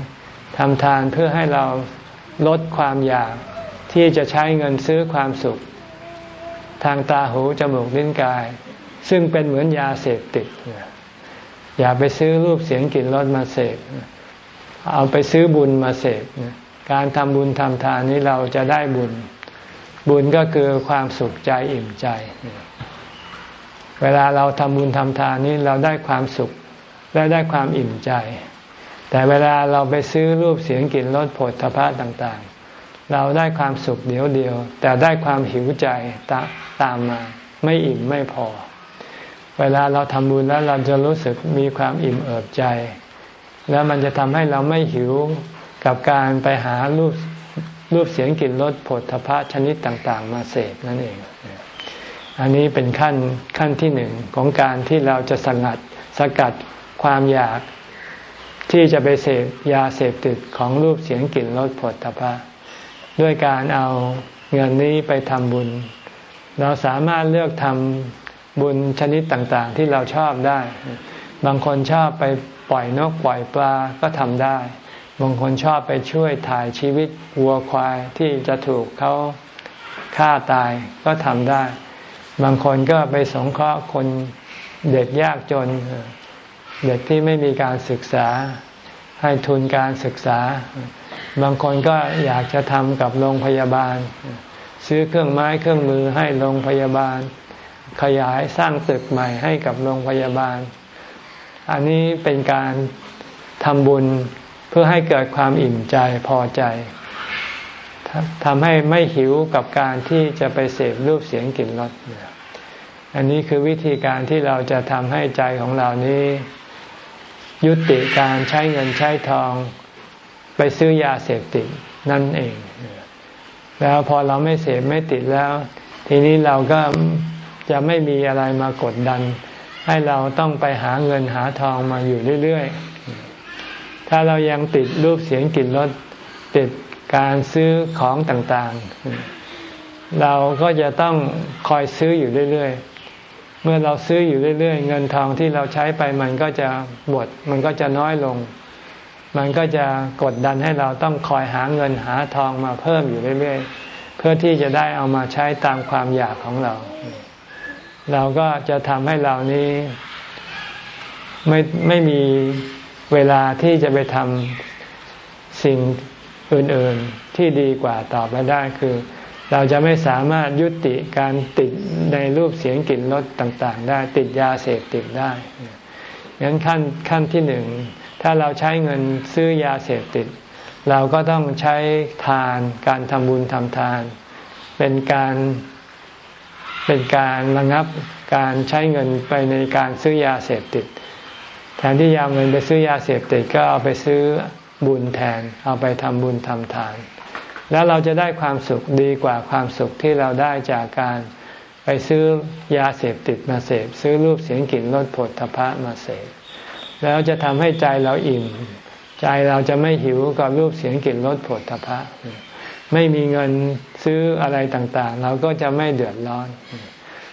ทำทานเพื่อให้เราลดความอยากที่จะใช้เงินซื้อความสุข ทางตาหูจมูกลิ้นกาย ซึ่งเป็นเหมือนยาเสพติด อย่าไปซื้อรูปเสียงกลิ่นรสมาเสพ เอาไปซื้อบุญมาเสพการทำบุญทำทานนี้เราจะได้บุญ บุญก็คือความสุขใจอิ่มใจ เวลาเราทำบุญทำทานนี้เราได้ความสุขและได้ความอิ่มใจ แต่เวลาเราไปซื้อรูปเสียงกลิ่นรสผลทพะต่างๆ เราได้ความสุขเดียวเดียว แต่ได้ความหิวใจตามมา ไม่อิ่มไม่พอ เวลาเราทำบุญแล้วเราจะรู้สึกมีความอิ่มเอิบใจ แล้วมันจะทำให้เราไม่หิวกับการไปหารูป รูปเสียงกลิ่นรสผลทพะชนิดต่างๆ มาเสพนั่นเอง อันนี้เป็นขั้นขั้นที่หนึ่งของการที่เราจะสงัดสกัดความอยากที่จะไปเสพยาเสพติดของรูปเสียงกลิ่นรสผลตภะด้วยการเอาเงินนี้ไปทำบุญ เราสามารถเลือกทำบุญชนิดต่างๆ ที่เราชอบได้ บางคนชอบไปปล่อยนกปล่อยปลาก็ทำได้ บางคนชอบไปช่วยถ่ายชีวิตวัวควายที่จะถูกเขาฆ่าตายก็ทำได้ บางคนก็ไปสงเคราะห์คนเด็กยากจน เด็กที่ไม่มีการศึกษาให้ทุนการศึกษา บางคนก็อยากจะทำกับโรงพยาบาล ซื้อเครื่องไม้เครื่องมือให้โรงพยาบาล ขยายสร้างตึกใหม่ให้กับโรงพยาบาล อันนี้เป็นการทำบุญ เพื่อให้เกิดความอิ่มใจพอใจทำให้ไม่หิวกับการที่จะไปเสพรูปเสียงกลิ่นรสอันนี้คือวิธีการที่เราจะทำให้ใจของเรานี้ ยุติการใช้เงินใช้ทอง ไปซื้อยาเสพติดนั่นเอง แล้วพอเราไม่เสพไม่ติดแล้ว ทีนี้เราก็จะไม่มีอะไรมากดดัน ให้เราต้องไปหาเงินหาทองมาอยู่เรื่อยๆ ถ้าเรายังติดรูปเสียงกลิ่นรสติดการซื้อของต่างๆ เราก็จะต้องคอยซื้ออยู่เรื่อยๆ เมื่อเราซื้ออยู่เรื่อยๆ เงินทองที่เราใช้ไปมันก็จะหมดมันก็จะน้อยลง มันก็จะกดดันให้เราต้องคอยหาเงินหาทองมาเพิ่มอยู่เรื่อยๆ เพื่อที่จะได้เอามาใช้ตามความอยากของเรา เราก็จะทำให้เรานี้ไม่ไม่มี เวลาที่จะไปทำสิ่งอื่นๆที่ดีกว่าต่อไปได้คือ เราจะไม่สามารถยุติการติดในรูปเสียงกลิ่นรสต่างๆ ได้ติดยาเสพติดได้งั้นขั้นขั้นที่หนึ่งถ้าเราใช้เงินซื้อยาเสพติด เราก็ต้องใช้ทานการทำบุญทำทาน เป็นการเป็นการระงับการใช้เงินไปในการซื้อยาเสพติด แทนที่ยาเงินไปซื้อยาเสพติดก็เอาไปซื้อบุญแทน เอาไปทำบุญทำทาน แล้วเราจะได้ความสุขดีกว่าความสุขที่เราได้จากการไปซื้อยาเสพติดมาเสพ ซื้อรูปเสียงกลิ่นรสผลทพะมาเสพ แล้วจะทำให้ใจเราอิ่ม ใจเราจะไม่หิวกับรูปเสียงกลิ่นรสผลทพะ ไม่มีเงินซื้ออะไรต่างๆ เราก็จะไม่เดือดร้อน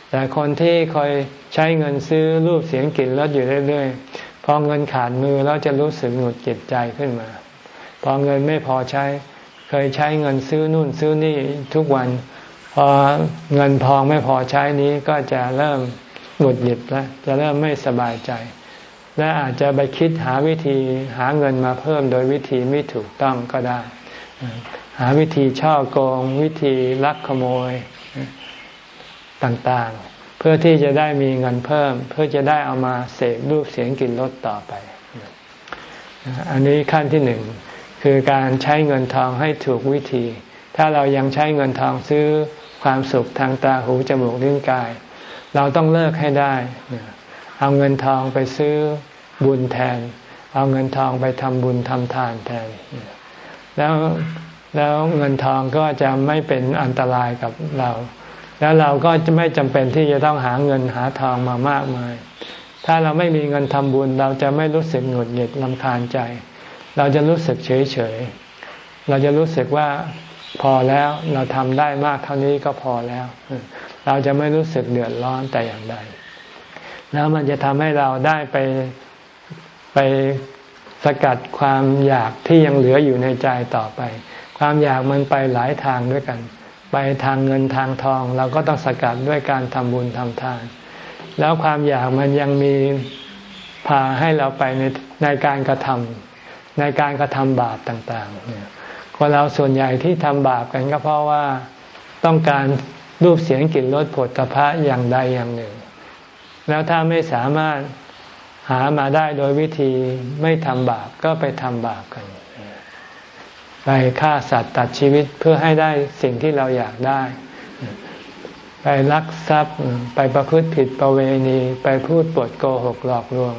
แต่คนที่คอยใช้เงินซื้อรูปเสียงกลิ่นรสอยู่เรื่อยๆ พอเงินขาดมือแล้วจะรู้สึกหงุดหงิดใจขึ้นมา พอเงินไม่พอใช้ เคยใช้เงินซื้อนู่นซื้อนี่ทุกวัน พอเงินทองไม่พอใช้นี้ก็จะเริ่มหงุดหงิดแล้วจะเริ่มไม่สบายใจ และอาจจะไปคิดหาวิธีหาเงินมาเพิ่มโดยวิธีไม่ถูกต้องก็ได้ หาวิธีช่อโกง วิธีลักขโมยต่างๆ เพื่อที่จะได้มีเงินเพิ่ม เพื่อจะได้เอามาเสพรูปเสียงกลิ่นรสต่อไป อันนี้ขั้นที่หนึ่งคือการใช้เงินทองให้ถูกวิธี ถ้าเรายังใช้เงินทองซื้อความสุขทางตาหูจมูกลิ้นกาย เราต้องเลิกให้ได้ เอาเงินทองไปซื้อบุญแทน เอาเงินทองไปทำบุญทำทานแทน แล้วแล้วเงินทองก็จะไม่เป็นอันตรายกับเรา แล้วเราก็จะไม่จำเป็นที่จะต้องหาเงินหาทองมามากมาย ถ้าเราไม่มีเงินทำบุญ เราจะไม่รู้สึกหงุดหงิดลำคาญใจ เราจะรู้สึกเฉยเฉย เราจะรู้สึกว่าพอแล้วเราทำได้มากเท่านี้ก็พอแล้ว เราจะไม่รู้สึกเดือดร้อนแต่อย่างใด แล้วมันจะทำให้เราได้ไปไปสกัดความอยากที่ยังเหลืออยู่ในใจต่อไป ความอยากมันไปหลายทางด้วยกัน ไปทางเงินทางทอง เราก็ต้องสกัดด้วยการทำบุญทำทาน แล้วความอยากมันยังมีพาให้เราไปในในการกระทำในการกระทำบาปต่างๆเนี่ยคนเราส่วนใหญ่ที่ทำบาปกันก็เพราะว่าต้องการรูปเสียงกลิ่นรสผลตภะอย่างใดอย่างหนึ่ง แล้วถ้าไม่สามารถหามาได้โดยวิธีไม่ทำบาปก็ไปทำบาปกัน ไปฆ่าสัตว์ตัดชีวิตเพื่อให้ได้สิ่งที่เราอยากได้ ไปลักทรัพย์ไปประพฤติผิดประเวณีไปพูดปดโกหกหลอกลวง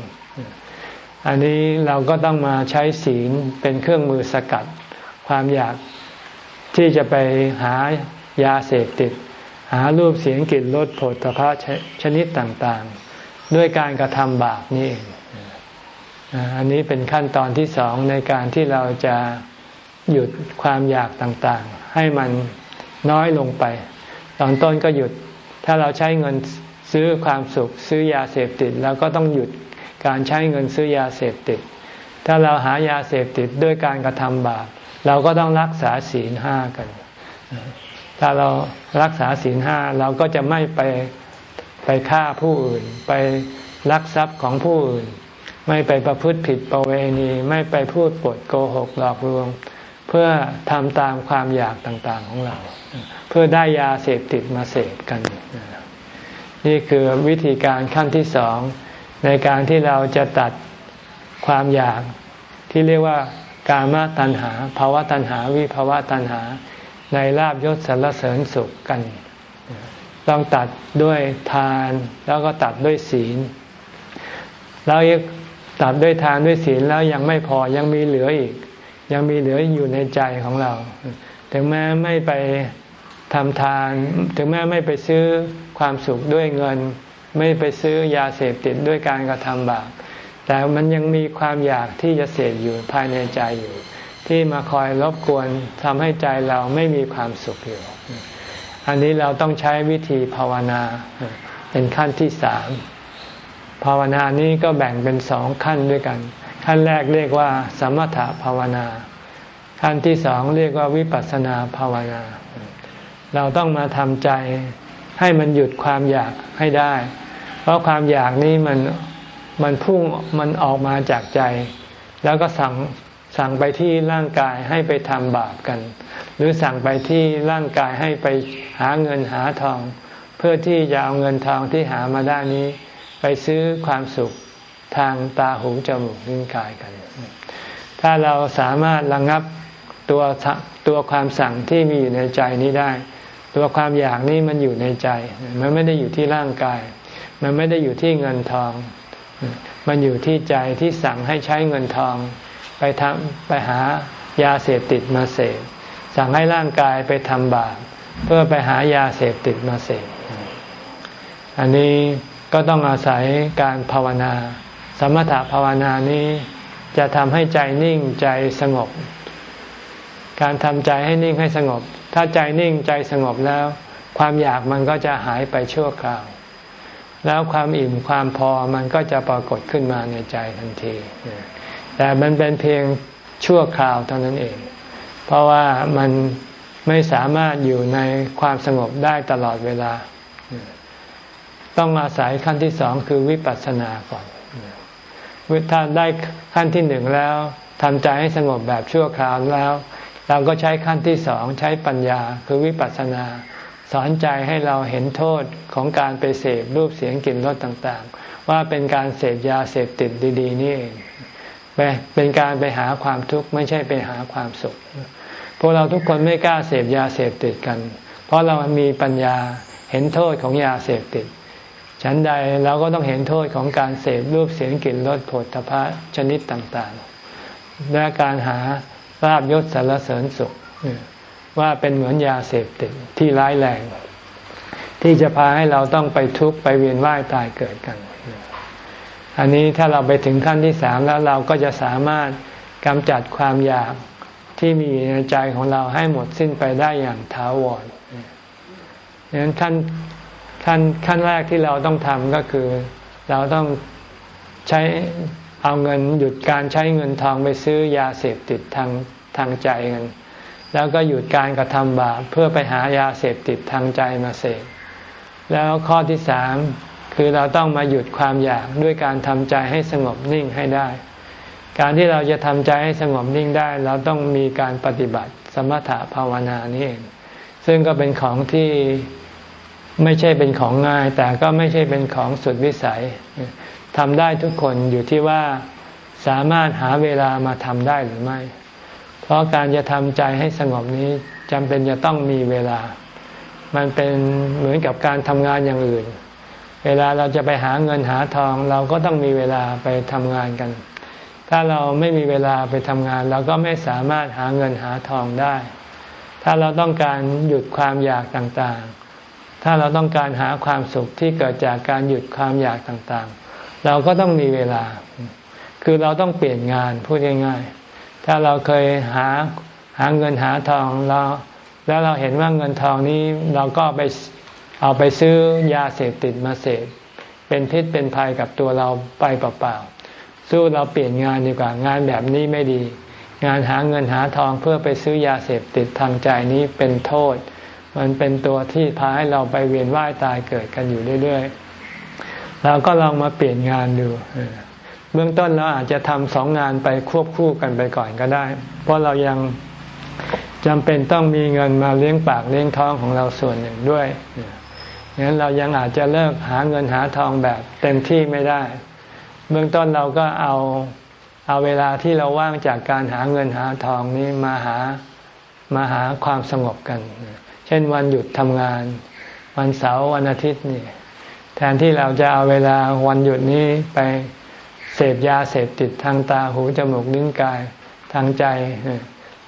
อันนี้เราก็ต้องมาใช้ศีลเป็นเครื่องมือสกัด ความอยากที่จะไปหายาเสพติด หารูปเสียงกลิ่นรสผลตภะชนิดต่างๆ ด้วยการกระทำบาปนี่เองอันนี้เป็นขั้นตอนที่สองในการที่เราจะ หยุดความอยากต่างๆ ให้มันน้อยลงไป ตอนต้นก็หยุดถ้าเราใช้เงินซื้อความสุข ซื้อยาเสพติดเราก็ต้องหยุดการใช้เงินซื้อยาเสพติด ถ้าเราหายาเสพติดด้วยการกระทำบาปเราก็ต้องรักษาศีลห้ากัน ถ้าเรารักษาศีลห้าเราก็จะไม่ไปไปฆ่าผู้อื่น ไปลักทรัพย์ของผู้อื่น ไม่ไปประพฤติผิดประเวณี ไม่ไปพูดปดโกหกหลอกลวง เพื่อทำตามความอยากต่างๆของเรา เพื่อได้ยาเสพติดมาเสพกัน นี่คือวิธีการขั้นที่สอง ในการที่เราจะตัดความอยากที่เรียกว่ากามาตัณหาภาวะตัณหา วิภาวะตัณหา ในลาบยศสรรเสริญสุขกัน ต้องตัดด้วยทานแล้วก็ตัดด้วยศีล แล้วตัดด้วยทานด้วยศีลแล้วยังไม่พอยังมีเหลืออีก ยังมีเหลืออยู่ในใจของเรา ถึงแม้ไม่ไปทำทาน ถึงแม้ไม่ไปซื้อความสุขด้วยเงิน ไม่ไปซื้อยาเสพติดด้วยการกระทำบาปแต่มันยังมีความอยากที่จะเสพอยู่ภายในใจอยู่ ที่มาคอยรบกวนทำให้ใจเราไม่มีความสุขอยู่ อันนี้เราต้องใช้วิธีภาวนาเป็นขั้นที่สามภาวนานี้ก็แบ่งเป็นสองขั้นด้วยกัน ขั้นแรกเรียกว่า สมถภาวนา ขั้นที่สองเรียกว่าวิปัสสนาภาวนา เราต้องมาทำใจให้มันหยุดความอยากให้ได้ เพราะความอยากนี้มันมันพุ่งมันออกมาจากใจ แล้วก็สั่งสั่งไปที่ร่างกายให้ไปทำบาปกัน หรือสั่งไปที่ร่างกายให้ไปหาเงินหาทอง เพื่อที่จะเอาเงินทองที่หามาได้นี้ ไปซื้อความสุข ทางตาหูจมูกลิ้นกายกัน ถ้าเราสามารถระงงับตัวตัวความสั่งที่มีอยู่ในใจนี้ได้ ตัวความอยากนี้มันอยู่ในใจ มันไม่ได้อยู่ที่ร่างกาย มันไม่ได้อยู่ที่เงินทอง มันอยู่ที่ใจที่สั่งให้ใช้เงินทอง ไปทำไปหายาเสพติดมาเสพสั่งให้ร่างกายไปทำบาปเพื่อไปหายาเสพติดมาเสพอันนี้ก็ต้องอาศัยการภาวนา สมถภาวนานี้จะทำให้ใจนิ่งใจสงบ การทำใจให้นิ่งให้สงบ ถ้าใจนิ่งใจสงบแล้ว ความอยากมันก็จะหายไปชั่วคราว แล้วความอิ่มความพอมันก็จะปรากฏขึ้นมาในใจทันที แต่มันเป็นเพียงชั่วคราวเท่านั้นเอง เพราะว่ามันไม่สามารถอยู่ในความสงบได้ตลอดเวลา ต้องอาศัยขั้นที่สองคือวิปัสสนาก่อน ถ้าได้ขั้นที่หนึ่งแล้วทำใจให้สงบแบบชั่วคราวแล้ว เราก็ใช้ขั้นที่สองใช้ปัญญาคือวิปัสสนา สอนใจให้เราเห็นโทษของการไปเสพรูปเสียงกลิ่นรสต่างๆ ว่าเป็นการเสพยาเสพติดดีๆนี่เองเป็นการไปหาความทุกข์ไม่ใช่ไปหาความสุข พวกเราทุกคนไม่กล้าเสพยาเสพติดกัน เพราะเรามีปัญญาเห็นโทษของยาเสพติด ฉันใดเราก็ต้องเห็นโทษของการเสพรูปเสียงกลิ่นรสผลพะชนิดต่างๆ และการหาราบยศสารเสริญสุข ว่าเป็นเหมือนยาเสพติดที่ร้ายแรง ที่จะพาให้เราต้องไปทุกข์ไปเวียนว่ายตายเกิดกัน อันนี้ถ้าเราไปถึงขั้นที่สามแล้วเราก็จะสามารถกำจัดความอยากที่มีในใจของเราให้หมดสิ้นไปได้อย่างถาวรดังนั้นขั้น ขั้นขั้นแรกที่เราต้องทำก็คือ เราต้องใช้เอาเงินหยุดการใช้เงินทองไปซื้อยาเสพติดทางทางใจกัน แล้วก็หยุดการกระทำบาปเพื่อไปหายาเสพติดทางใจมาเสพแล้วข้อที่สามคือเราต้องมาหยุดความอยากด้วยการทำใจให้สงบนิ่งให้ได้ การที่เราจะทำใจให้สงบนิ่งได้ เราต้องมีการปฏิบัติสมถะภาวนานี่เองซึ่งก็เป็นของที่ ไม่ใช่เป็นของง่าย แต่ก็ไม่ใช่เป็นของสุดวิสัยทำได้ทุกคนอยู่ที่ว่าสามารถหาเวลามาทำได้หรือไม่ เพราะการจะทำใจให้สงบนี้จำเป็นจะต้องมีเวลา มันเป็นเหมือนกับการทำงานอย่างอื่น เวลาเราจะไปหาเงินหาทอง เราก็ต้องมีเวลาไปทำงานกัน ถ้าเราไม่มีเวลาไปทำงาน เราก็ไม่สามารถหาเงินหาทองได้ ถ้าเราต้องการหยุดความอยากต่างๆ ถ้าเราต้องการหาความสุขที่เกิดจากการหยุดความอยากต่างๆ เราก็ต้องมีเวลา คือเราต้องเปลี่ยนงานพูดง่ายๆ ถ้าเราเคยหาหาเงินหาทองเราแล้วเราเห็นว่าเงินทองนี้เราก็ไปเอาไปซื้อยาเสพติดมาเสพเป็นพิษเป็นภัยกับตัวเราไปเปล่าๆ สู้เราเปลี่ยนงานดีกว่างานแบบนี้ไม่ดี งานหาเงินหาทองเพื่อไปซื้อยาเสพติดทางใจนี้เป็นโทษ มันเป็นตัวที่พาให้เราไปเวียนว่ายตายเกิดกันอยู่เรื่อยๆเราก็ลองมาเปลี่ยนงานดูเบื้องต้นเราอาจจะทำสองงานไปควบคู่กันไปก่อนก็ได้ เพราะเรายังจำเป็นต้องมีเงินมาเลี้ยงปากเลี้ยงท้องของเราส่วนหนึ่งด้วยงั้นเรายังอาจจะเลิกหาเงินหาทองแบบเต็มที่ไม่ได้ เบื้องต้นเราก็เอาเอาเวลาที่เราว่างจากการหาเงินหาทองนี้มาหามาหาความสงบกัน เช่นวันหยุดทำงาน วันเสาร์วันอาทิตย์นี่แทนที่เราจะเอาเวลาวันหยุดนี้ไปเสพยาเสพติดทางตาหูจมูกลิ้นกายทางใจ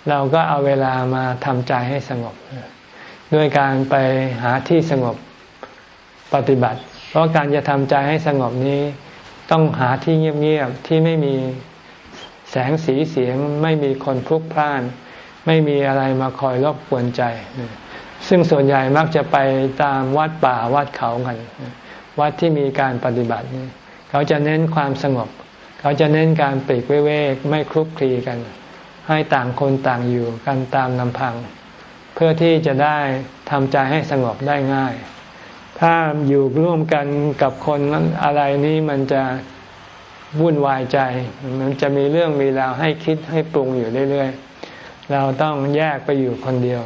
เราก็เอาเวลามาทำใจให้สงบ ด้วยการไปหาที่สงบปฏิบัติ เพราะการจะทำใจให้สงบนี้ต้องหาที่เงียบๆที่ไม่มีแสงสีเสียง ไม่มีคนพลุกพล่าน ไม่มีอะไรมาคอยรบกวนใจ ซึ่งส่วนใหญ่มักจะไปตามวัดป่าวัดเขากัน วัดที่มีการปฏิบัติ เขาจะเน้นความสงบ เขาจะเน้นการปลีกเวกไม่คลุกคลีกัน ให้ต่างคนต่างอยู่กันตามลำพัง เพื่อที่จะได้ทำใจให้สงบได้ง่าย ถ้าอยู่ร่วมกันกับคนอะไรนี้มันจะวุ่นวายใจ มันจะมีเรื่องมีราวให้คิดให้ปรุงอยู่เรื่อยๆ เราต้องแยกไปอยู่คนเดียว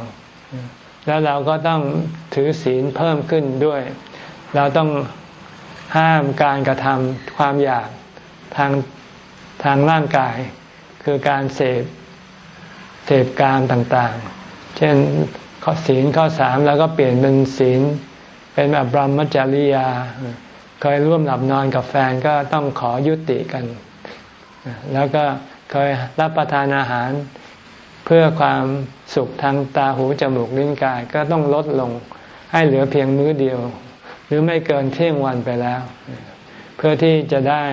แล้วเราก็ต้องถือศีลเพิ่มขึ้นด้วย เราต้องห้ามการกระทำความอยากทางทางร่างกาย คือการเสพเสพการต่างๆ เช่นข้อศีลข้อสามแล้วก็เปลี่ยนเป็นศีล เป็นแบบบรมจริยา เคยร่วมหลับนอนกับแฟนก็ต้องขอยุติกัน แล้วก็เคยรับประทานอาหารเพื่อความ สุขทางตาหูจมูกลิ้นกายก็ต้องลดลง ให้เหลือเพียงมื้อเดียว หรือไม่เกินเที่ยงวันไปแล้ว เพื่อที่จะได้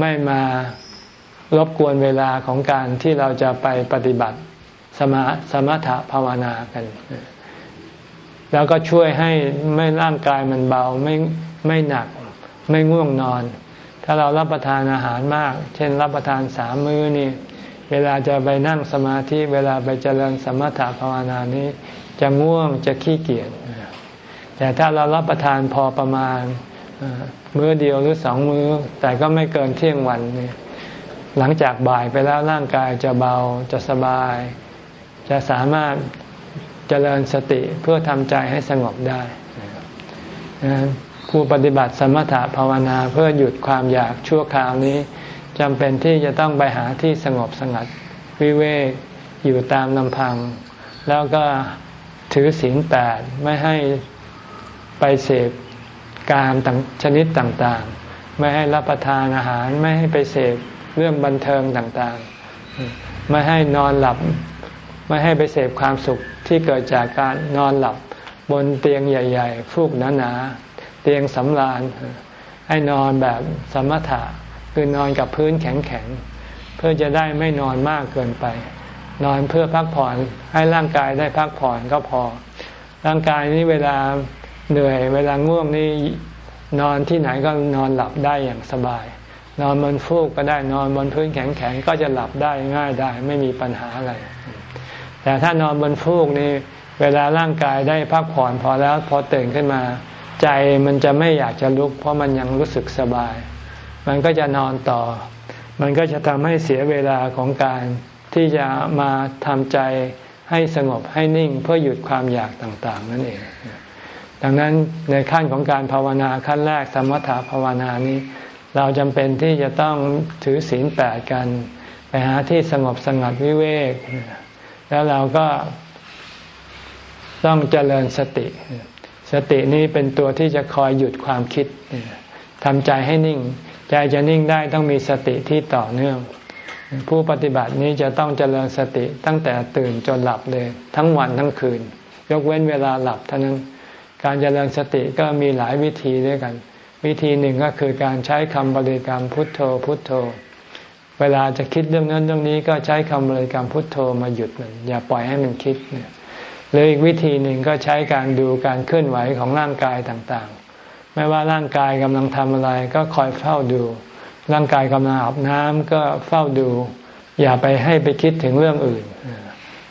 ไม่มารบกวนเวลาของการที่เราจะไปปฏิบัติสมาสมถะภาวนากัน แล้วก็ช่วยให้ไม่ร่างกายมันเบาไม่ไม่หนัก ไม่ง่วงนอน ถ้าเรารับประทานอาหารมาก เช่น รับประทานสามมื้อนี่ เวลาจะไปนั่งสมาธิเวลาไปเจริญสมถะภาวนานี้ จะง่วงจะขี้เกียจแต่ถ้าเรารับประทานพอประมาณมื้อเดียวหรือสองมื้อ แต่ก็ไม่เกินเที่ยงวันนี่หลังจากบ่ายไปแล้วร่างกายจะเบาจะสบาย จะสามารถเจริญสติเพื่อทำใจให้สงบได้ผู้ปฏิบัติสมถะภาวนาเพื่อหยุดความอยากชั่วคราวนี้ จำเป็นที่จะต้องไปหาที่สงบสงัดวิเวกอยู่ตามลำพัง แล้วก็ถือศีลแปดไม่ให้ไปเสพกามชนิดต่างๆ ไม่ให้รับประทานอาหารไม่ให้ไปเสพเรื่องบันเทิงต่างๆ ไม่ให้นอนหลับ ไม่ให้ไปเสพความสุขที่เกิดจากการนอนหลับบนเตียงใหญ่ ๆ ฟูกหนาๆเตียงสำราญให้นอนแบบสมถะ คือนอนกับพื้นแข็งๆ เพื่อจะได้ไม่นอนมากเกินไป นอนเพื่อพักผ่อนให้ร่างกายได้พักผ่อนก็พอ ร่างกายนี้เวลาเหนื่อยเวลาง่วงนี่นอนที่ไหนก็นอนหลับได้อย่างสบาย นอนบนฟูกก็ได้นอนบนพื้นแข็งๆ ก็จะหลับได้ง่ายได้ ไม่มีปัญหาอะไร แต่ถ้านอนบนฟูกนี่เวลาร่างกายได้พักผ่อนพอแล้วพอตื่นขึ้นมา ใจมันจะไม่อยากจะลุก เพราะมันยังรู้สึกสบาย มันก็จะนอนต่อ มันก็จะทำให้เสียเวลาของการที่จะมาทำใจให้สงบให้นิ่งเพื่อหยุดความอยากต่างๆ นั่นเอง ดังนั้นในขั้นของการภาวนาขั้นแรกสมถะภาวนานี้ เราจำเป็นที่จะต้องถือศีลแปดกัน ไปหาที่สงบสงัดวิเวก แล้วเราก็ต้องเจริญสติ สตินี้เป็นตัวที่จะคอยหยุดความคิดทำใจให้นิ่ง ใจจะนิ่งได้ต้องมีสติที่ต่อเนื่อง ผู้ปฏิบัตินี้จะต้องเจริญสติตั้งแต่ตื่นจนหลับเลย ทั้งวันทั้งคืน ยกเว้นเวลาหลับเท่านั้น การเจริญสติก็มีหลายวิธีด้วยกัน วิธีหนึ่งก็คือการใช้คำบริกรรมพุทโธพุทโธ เวลาจะคิดเรื่องนั้นเรื่องนี้ก็ใช้คำบริกรรมพุทโธมาหยุดมันอย่าปล่อยให้มันคิดเนี่ยหรืออีกวิธีหนึ่งก็ใช้การดูการเคลื่อนไหวของร่างกายต่าง ไม่ว่าร่างกายกำลังทำอะไร ก็คอยเฝ้าดู ร่างกายกำลังอาบน้ำก็เฝ้าดู อย่าไปให้ไปคิดถึงเรื่องอื่น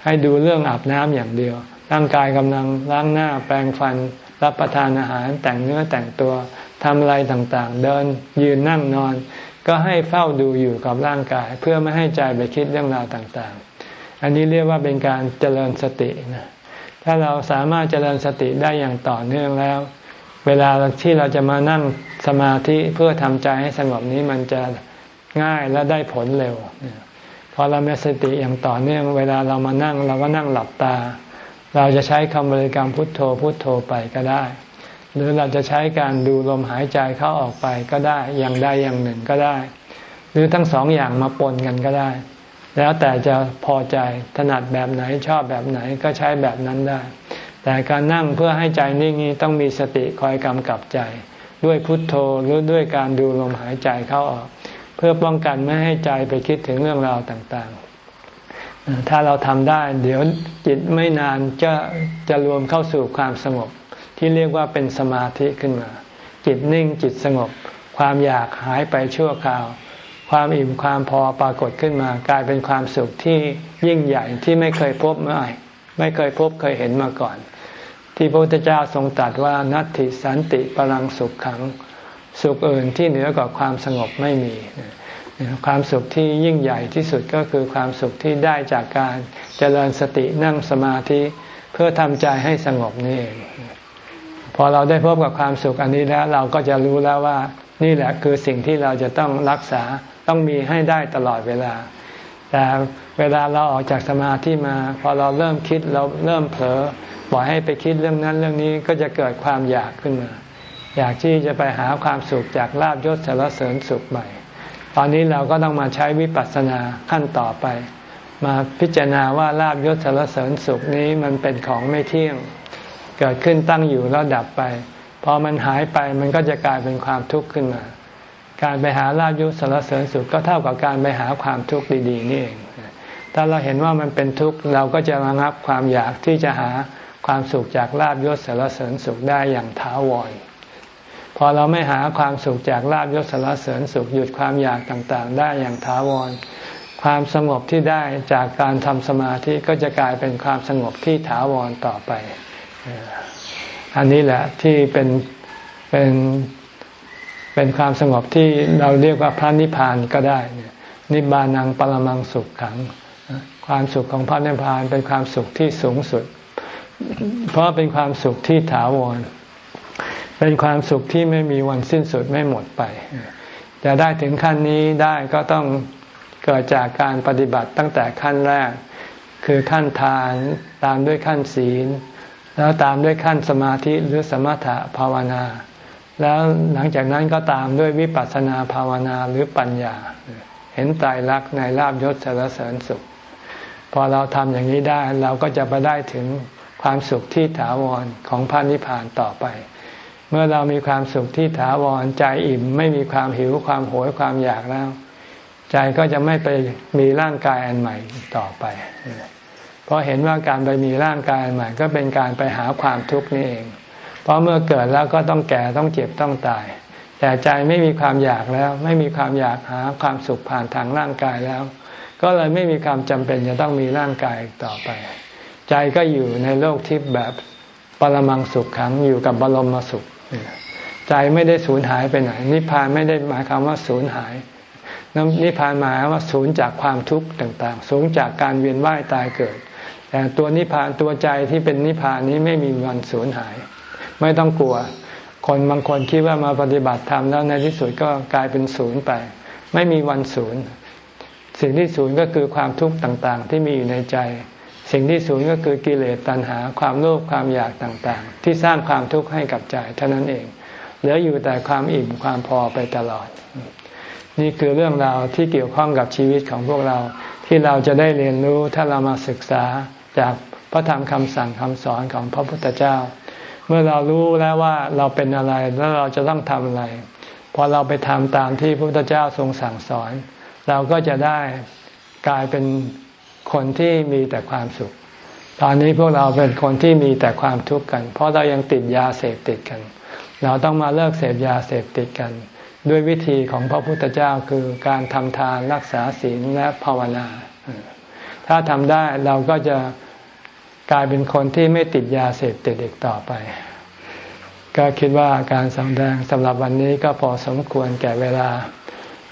ให้ดูเรื่องอาบน้ำอย่างเดียว ร่างกายกำลังล้างหน้าแปรงฟัน รับประทานอาหารแต่งเนื้อแต่งตัวทำอะไรต่างๆ เดินยืนนั่งนอน ก็ให้เฝ้าดูอยู่กับร่างกาย เพื่อไม่ให้ใจไปคิดเรื่องราวต่างๆ อันนี้เรียกว่าเป็นการเจริญสตินะถ้าเราสามารถเจริญสติได้อย่างต่อเนื่องแล้ว เวลาที่เราจะมานั่งสมาธิเพื่อทำใจให้สงบนี้มันจะง่ายและได้ผลเร็วพอเรามีสติอย่างต่อเนื่องเวลาเรามานั่งเราก็นั่งหลับตา เราจะใช้คำบริกรรมพุทโธพุทโธไปก็ได้ หรือเราจะใช้การดูลมหายใจเข้าออกไปก็ได้อย่างใดอย่างหนึ่งก็ได้ หรือทั้งสองอย่างมาปนกันก็ได้ แล้วแต่จะพอใจถนัดแบบไหนชอบแบบไหนก็ใช้แบบนั้นได้ แต่การนั่งเพื่อให้ใจนิ่งนี้ต้องมีสติคอยกำกับใจ ด้วยพุทโธหรือด้วยการดูลมหายใจเข้าออก เพื่อป้องกันไม่ให้ใจไปคิดถึงเรื่องราวต่างๆ ถ้าเราทำได้ เดี๋ยวจิตไม่นานจะจะรวมเข้าสู่ความสงบ ที่เรียกว่าเป็นสมาธิขึ้นมา จิตนิ่งจิตสงบ ความอยากหายไปชั่วคราว ความอิ่มความพอปรากฏขึ้นมา กลายเป็นความสุขที่ยิ่งใหญ่ที่ไม่เคยพบเมื่อไไม่เคยพบเคยเห็นมาก่อน ที่พระพุทธเจ้าทรงตรัสว่านัตติสันติพลังสุขขัง สุขอื่นที่เหนือกว่าความสงบไม่มี ความสุขที่ยิ่งใหญ่ที่สุดก็คือความสุขที่ได้จากการเจริญสตินั่งสมาธิเพื่อทำใจให้สงบนี่เองพอเราได้พบกับความสุขอันนี้แล้วเราก็จะรู้แล้วว่า นี่แหละคือสิ่งที่เราจะต้องรักษาต้องมีให้ได้ตลอดเวลา แต่ เวลาเราออกจากสมาธิมาพอเราเริ่มคิดเราเริ่มเผลอปล่อยให้ไปคิดเรื่องนั้นเรื่องนี้ก็จะเกิดความอยากขึ้นมา อยากที่จะไปหาความสุขจากลาบยศสารเสริญสุขใหม่ ตอนนี้เราก็ต้องมาใช้วิปัสสนาขั้นต่อไป มาพิจารณาว่าลาบยศสารเสริญสุขนี้มันเป็นของไม่เที่ยง เกิดขึ้นตั้งอยู่แล้วดับไปพอมันหายไปมันก็จะกลายเป็นความทุกข์ขึ้นมา การไปหาลาบยศสารเสริญสุขก็เท่ากับการไปหาความทุกข์ดีๆนี่เอง ถ้าเราเห็นว่ามันเป็นทุกข์เราก็จะระงับความอยากที่จะหาความสุขจากลาบยศสารเสริญสุขได้อย่างถาวร พอเราไม่หาความสุขจากลาบยศสารเสริญสุขหยุดความอยากต่างๆ ได้อย่างถาวร ความสงบที่ได้จากการทำสมาธิก็จะกลายเป็นความสงบที่ถาวรต่อไป อันนี้แหละที่เป็นเป็นเป็นความสงบที่เราเรียกว่าพระนิพพานก็ได้นิบานังปรมังสุขขัง ความสุขของพระนิพพานเป็นความสุขที่สูงสุด เพราะเป็นความสุขที่ถาวร เป็นความสุขที่ไม่มีวันสิ้นสุดไม่หมดไปจะได้ถึงขั้นนี้ได้ก็ต้องเกิดจากการปฏิบัติตั้งแต่ขั้นแรก คือขั้นทานตามด้วยขั้นศีล แล้วตามด้วยขั้นสมาธิหรือสมถะภาวนา แล้วหลังจากนั้นก็ตามด้วยวิปัสสนาภาวนาหรือปัญญา เห็นตายรักในลาบยศสารเสริญสุข พอเราทำอย่างนี้ได้เราก็จะไปได้ถึงความสุขที่ถาวรของพระนิพพานต่อไป เมื่อเรามีความสุขที่ถาวรใจอิ่ม ไม่มีความหิวความโหยความอยากแล้ว ใจก็จะไม่ไปมีร่างกายอันใหม่ต่อไป เพราะเห็นว่าการไปมีร่างกายอันใหม่ ก็เป็นการไปหาความทุกข์นี่เอง เพราะเมื่อเกิดแล้วก็ต้องแก่ต้องเจ็บต้องตาย แต่ใจไม่มีความอยากแล้ว ไม่มีความอยากหาความสุขผ่านทางร่างกายแล้ว ก็เลยไม่มีความจำเป็นจะต้องมีร่างกายต่อไป ใจก็อยู่ในโลกทิพย์แบบปรมังสุขขังอยู่กับบรมสุข ใจไม่ได้สูญหายไปไหน นิพพานไม่ได้หมายความว่าสูญหายนิพพานหมายว่าสูญจากความทุกข์ต่าง ๆ สูญจากการเวียนว่ายตายเกิด แต่ตัวนิพพานตัวใจที่เป็นนิพพานนี้ไม่มีวันสูญหาย ไม่ต้องกลัว คนบางคนคิดว่ามาปฏิบัติธรรมแล้วในที่สุดก็กลายเป็นศูนย์ไป ไม่มีวันศูนย์ สิ่งที่ศูนย์ก็คือความทุกข์ต่างๆ ที่มีอยู่ในใจ สิ่งที่ศูนย์ก็คือกิเลสตัณหา ความโลภความอยากต่างๆ ที่สร้างความทุกข์ให้กับใจเท่านั้นเอง เหลืออยู่แต่ความอิ่มความพอไปตลอด นี่คือเรื่องราวที่เกี่ยวข้องกับชีวิตของพวกเราที่เราจะได้เรียนรู้ถ้าเรามาศึกษาจากพระธรรมคำสั่งคำสอนของพระพุทธเจ้า เมื่อเรารู้แล้วว่าเราเป็นอะไรแล้วเราจะต้องทำอะไรพอเราไปทำตามที่พระพุทธเจ้าทรงสั่งสอน เราก็จะได้กลายเป็นคนที่มีแต่ความสุข ตอนนี้พวกเราเป็นคนที่มีแต่ความทุกข์กัน เพราะเรายังติดยาเสพติดกัน เราต้องมาเลิกเสพยาเสพติดกัน ด้วยวิธีของพระพุทธเจ้าคือการทำทานรักษาศีลและภาวนา ถ้าทำได้เราก็จะกลายเป็นคนที่ไม่ติดยาเสพติดอีกต่อไป ก็คิดว่าการสแสดงสำหรับวันนี้ก็พอสมควรแก่เวลา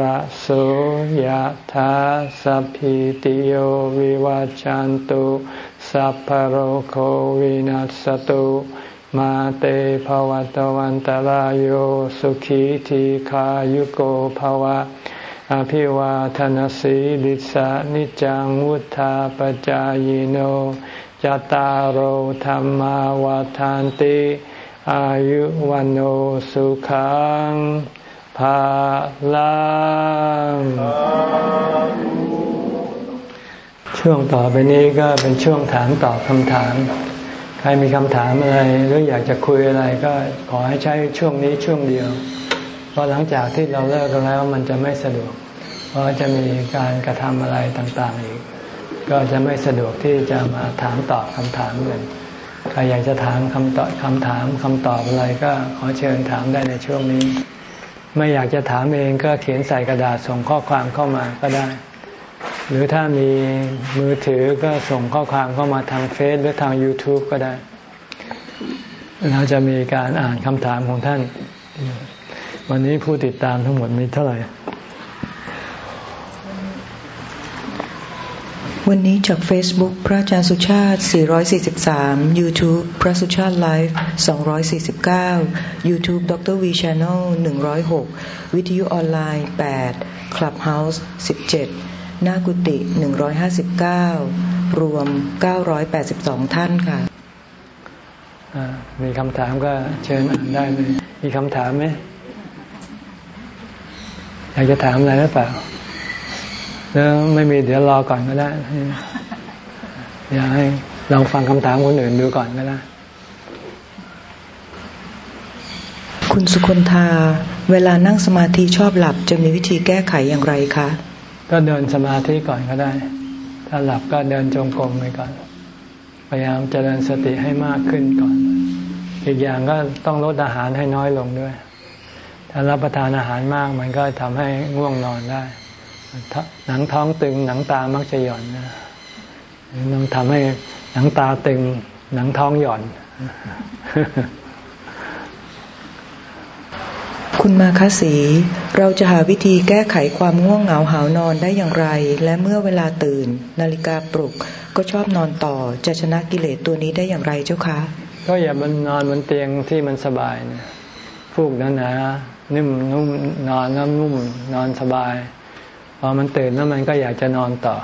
ระโสยธาสัพพิติโยวิวัจจันตุสัพพโรโควินัสตุมาเตภวัตวันตารโยสุขีทีขายุโกภวะ อภิวาทนสีลิสานิจังวุธาปจายโนจตารโหธรรมาวาทานติ อายุวันโอสุขัง ภาลังช่วงต่อไปนี้ก็เป็นช่วงถามตอบคำถาม ใครมีคำถามอะไรหรืออยากจะคุยอะไรก็ขอให้ใช้ช่วงนี้ช่วงเดียว เพอหลังจากที่เราเลิกกันแล้วมันจะไม่สะดวก เพราะจะมีการกระทำอะไรต่างๆอีก ก็จะไม่สะดวกที่จะมาถามตอบคำถามกันใครอยากจะถามคำตอบคำถามคำตอบอะไรก็ขอเชิญถามได้ในช่วงนี้ ไม่อยากจะถามเองก็เขียนใส่กระดาษส่งข้อความเข้ามาก็ได้ หรือถ้ามีมือถือก็ส่งข้อความเข้ามาทางเฟซหรือทาง YouTube ก็ได้ เราจะมีการอ่านคำถามของท่าน วันนี้ผู้ติดตามทั้งหมดมีเท่าไหร่ วันนี้จาก Facebook พระอาจารย์สุชาติ 443 YouTube พระสุชาติไลฟ์ 249 YouTube ดร V Channel 106 วิทยุออนไลน์ 8 Clubhouse 17 หน้ากุฏิ159 รวม 982 ท่านค่ะ มีคำถามก็เชิญอ่านได้เลย มีคำถามไหม อยากจะถามอะไรหรือเปล่า แล้วไม่มีเดี๋ยวรอก่อนก็ได้อยากให้ลองฟังคำถามคนอื่นดูก่อนก็ได้คุณสุคนธาเวลานั่งสมาธิชอบหลับจะมีวิธีแก้ไขอย่างไรคะ ก็เดินสมาธิก่อนก็ได้ ถ้าหลับก็เดินจงกรมไปก่อน พยายามเจริญสติให้มากขึ้นก่อน อีกอย่างก็ต้องลดอาหารให้น้อยลงด้วย ถ้ารับประทานอาหารมากมันก็ทำให้ง่วงนอนได้ หนังท้องตึง หนังตามักจะหย่อนนะต้องทำให้หนังตาตึง หนังท้องหย่อน คุณมาคสี เราจะหาวิธีแก้ไขความง่วงเหงาหานอนได้อย่างไร และเมื่อเวลาตื่น นาฬิกาปลุกก็ชอบนอนต่อจะชนะกิเลสตัวนี้ได้อย่างไรเจ้าคะ ก็อย่ามันนอนบนเตียงที่มันสบายนะฟูกนั้นนะนิ่มนุ่มนอนน้ำนุ่มนอนสบาย พอมันตื่นแล้วมันก็อยากจะนอนต่อ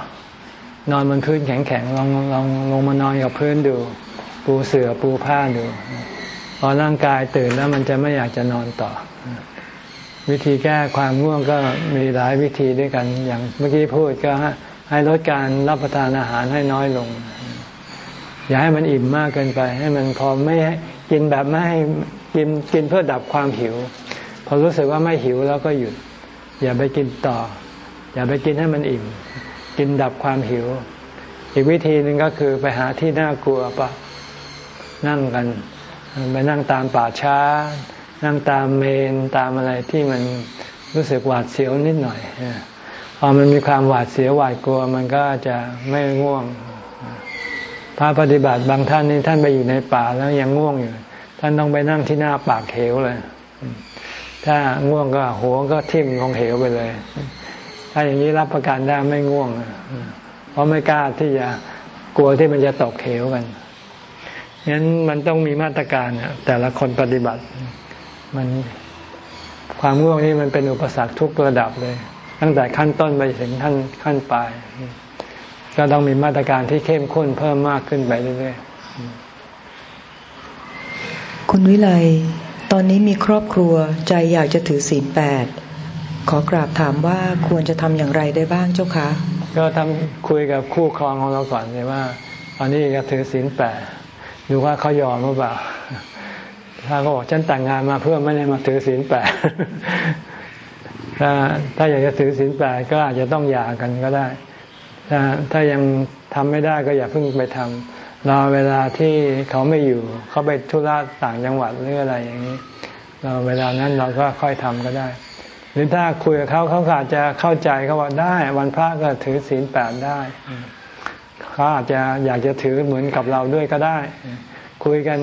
นอนบนพื้นแข็งๆลองลองลงมานอนกับพื้นดู ปูเสือปูผ้าดู พอร่างกายตื่นแล้วมันจะไม่อยากจะนอนต่อ วิธีแก้ความง่วงก็มีหลายวิธีด้วยกัน อย่างเมื่อกี้พูดก็ให้ลดการรับประทานอาหารให้น้อยลง อย่าให้มันอิ่มมากเกินไป ให้มันพอไม่กินแบบไม่ให้กินกินเพื่อดับความหิว พอรู้สึกว่าไม่หิวแล้วก็หยุด อย่าไปกินต่อ อย่าไปกินให้มันอิ่ม กินดับความหิว อีกวิธีหนึ่งก็คือไปหาที่น่ากลัวปะนั่งกันไปนั่งตามป่าช้า นั่งตามเมนตามอะไรที่มันรู้สึกหวาดเสียวนิดหน่อยพอมันมีความหวาดเสียวหวาดกลัว มันก็จะไม่ง่วง พระปฏิบัติบางท่านนี่ท่านไปอยู่ในป่าแล้วยังง่วงอยู่ ท่านต้องไปนั่งที่หน้าปากเหวเลย ถ้าง่วงก็หัวก็ทิ่มลงเหวไปเลย ถ้าอย่างนี้รับประกันได้ไม่ง่วง เพราะไม่กล้าที่จะกลัวที่มันจะตกเหวกันงั้นมันต้องมีมาตรการแต่ละคนปฏิบัติ มันความง่วงนี่มันเป็นอุปสรรคทุกระดับเลย ตั้งแต่ขั้นต้นไปถึงขั้นขั้นปลาย ก็ต้องมีมาตรการที่เข้มข้นเพิ่มมากขึ้นไปเรื่อยๆคุณวิไลตอนนี้มีครอบครัวใจอยากจะถือศีลแปด ขอกราบถามว่าควรจะทำอย่างไรได้บ้างเจ้าคะ ก็ทำคุยกับคู่ครองของเราก่อนเลยว่าตอนนี้จะถือศีลแปดดูว่าเขายอมหรือเปล่า ถ้าเขาบอกฉันแต่งงานมาเพื่อไม่ได้มาถือศีลแปดถ้าถ้าอยากจะถือศีลแปดก็อาจจะต้องหย่ากันก็ได้ ถ้าถ้ายังทำไม่ได้ก็อย่าเพิ่งไปทำรอเวลาที่เขาไม่อยู่ เขาไปธุระต่างจังหวัดหรืออะไรอย่างนี้เราเวลานั้นเราก็ค่อยทำก็ได้ หรือถ้าคุยกับเขาเขาอาจจะเข้าใจเขาว่าได้ วันพระก็ถือศีลแปดได้เขาอาจจะอยากจะถือเหมือนกับเราด้วยก็ได้ คุยกัน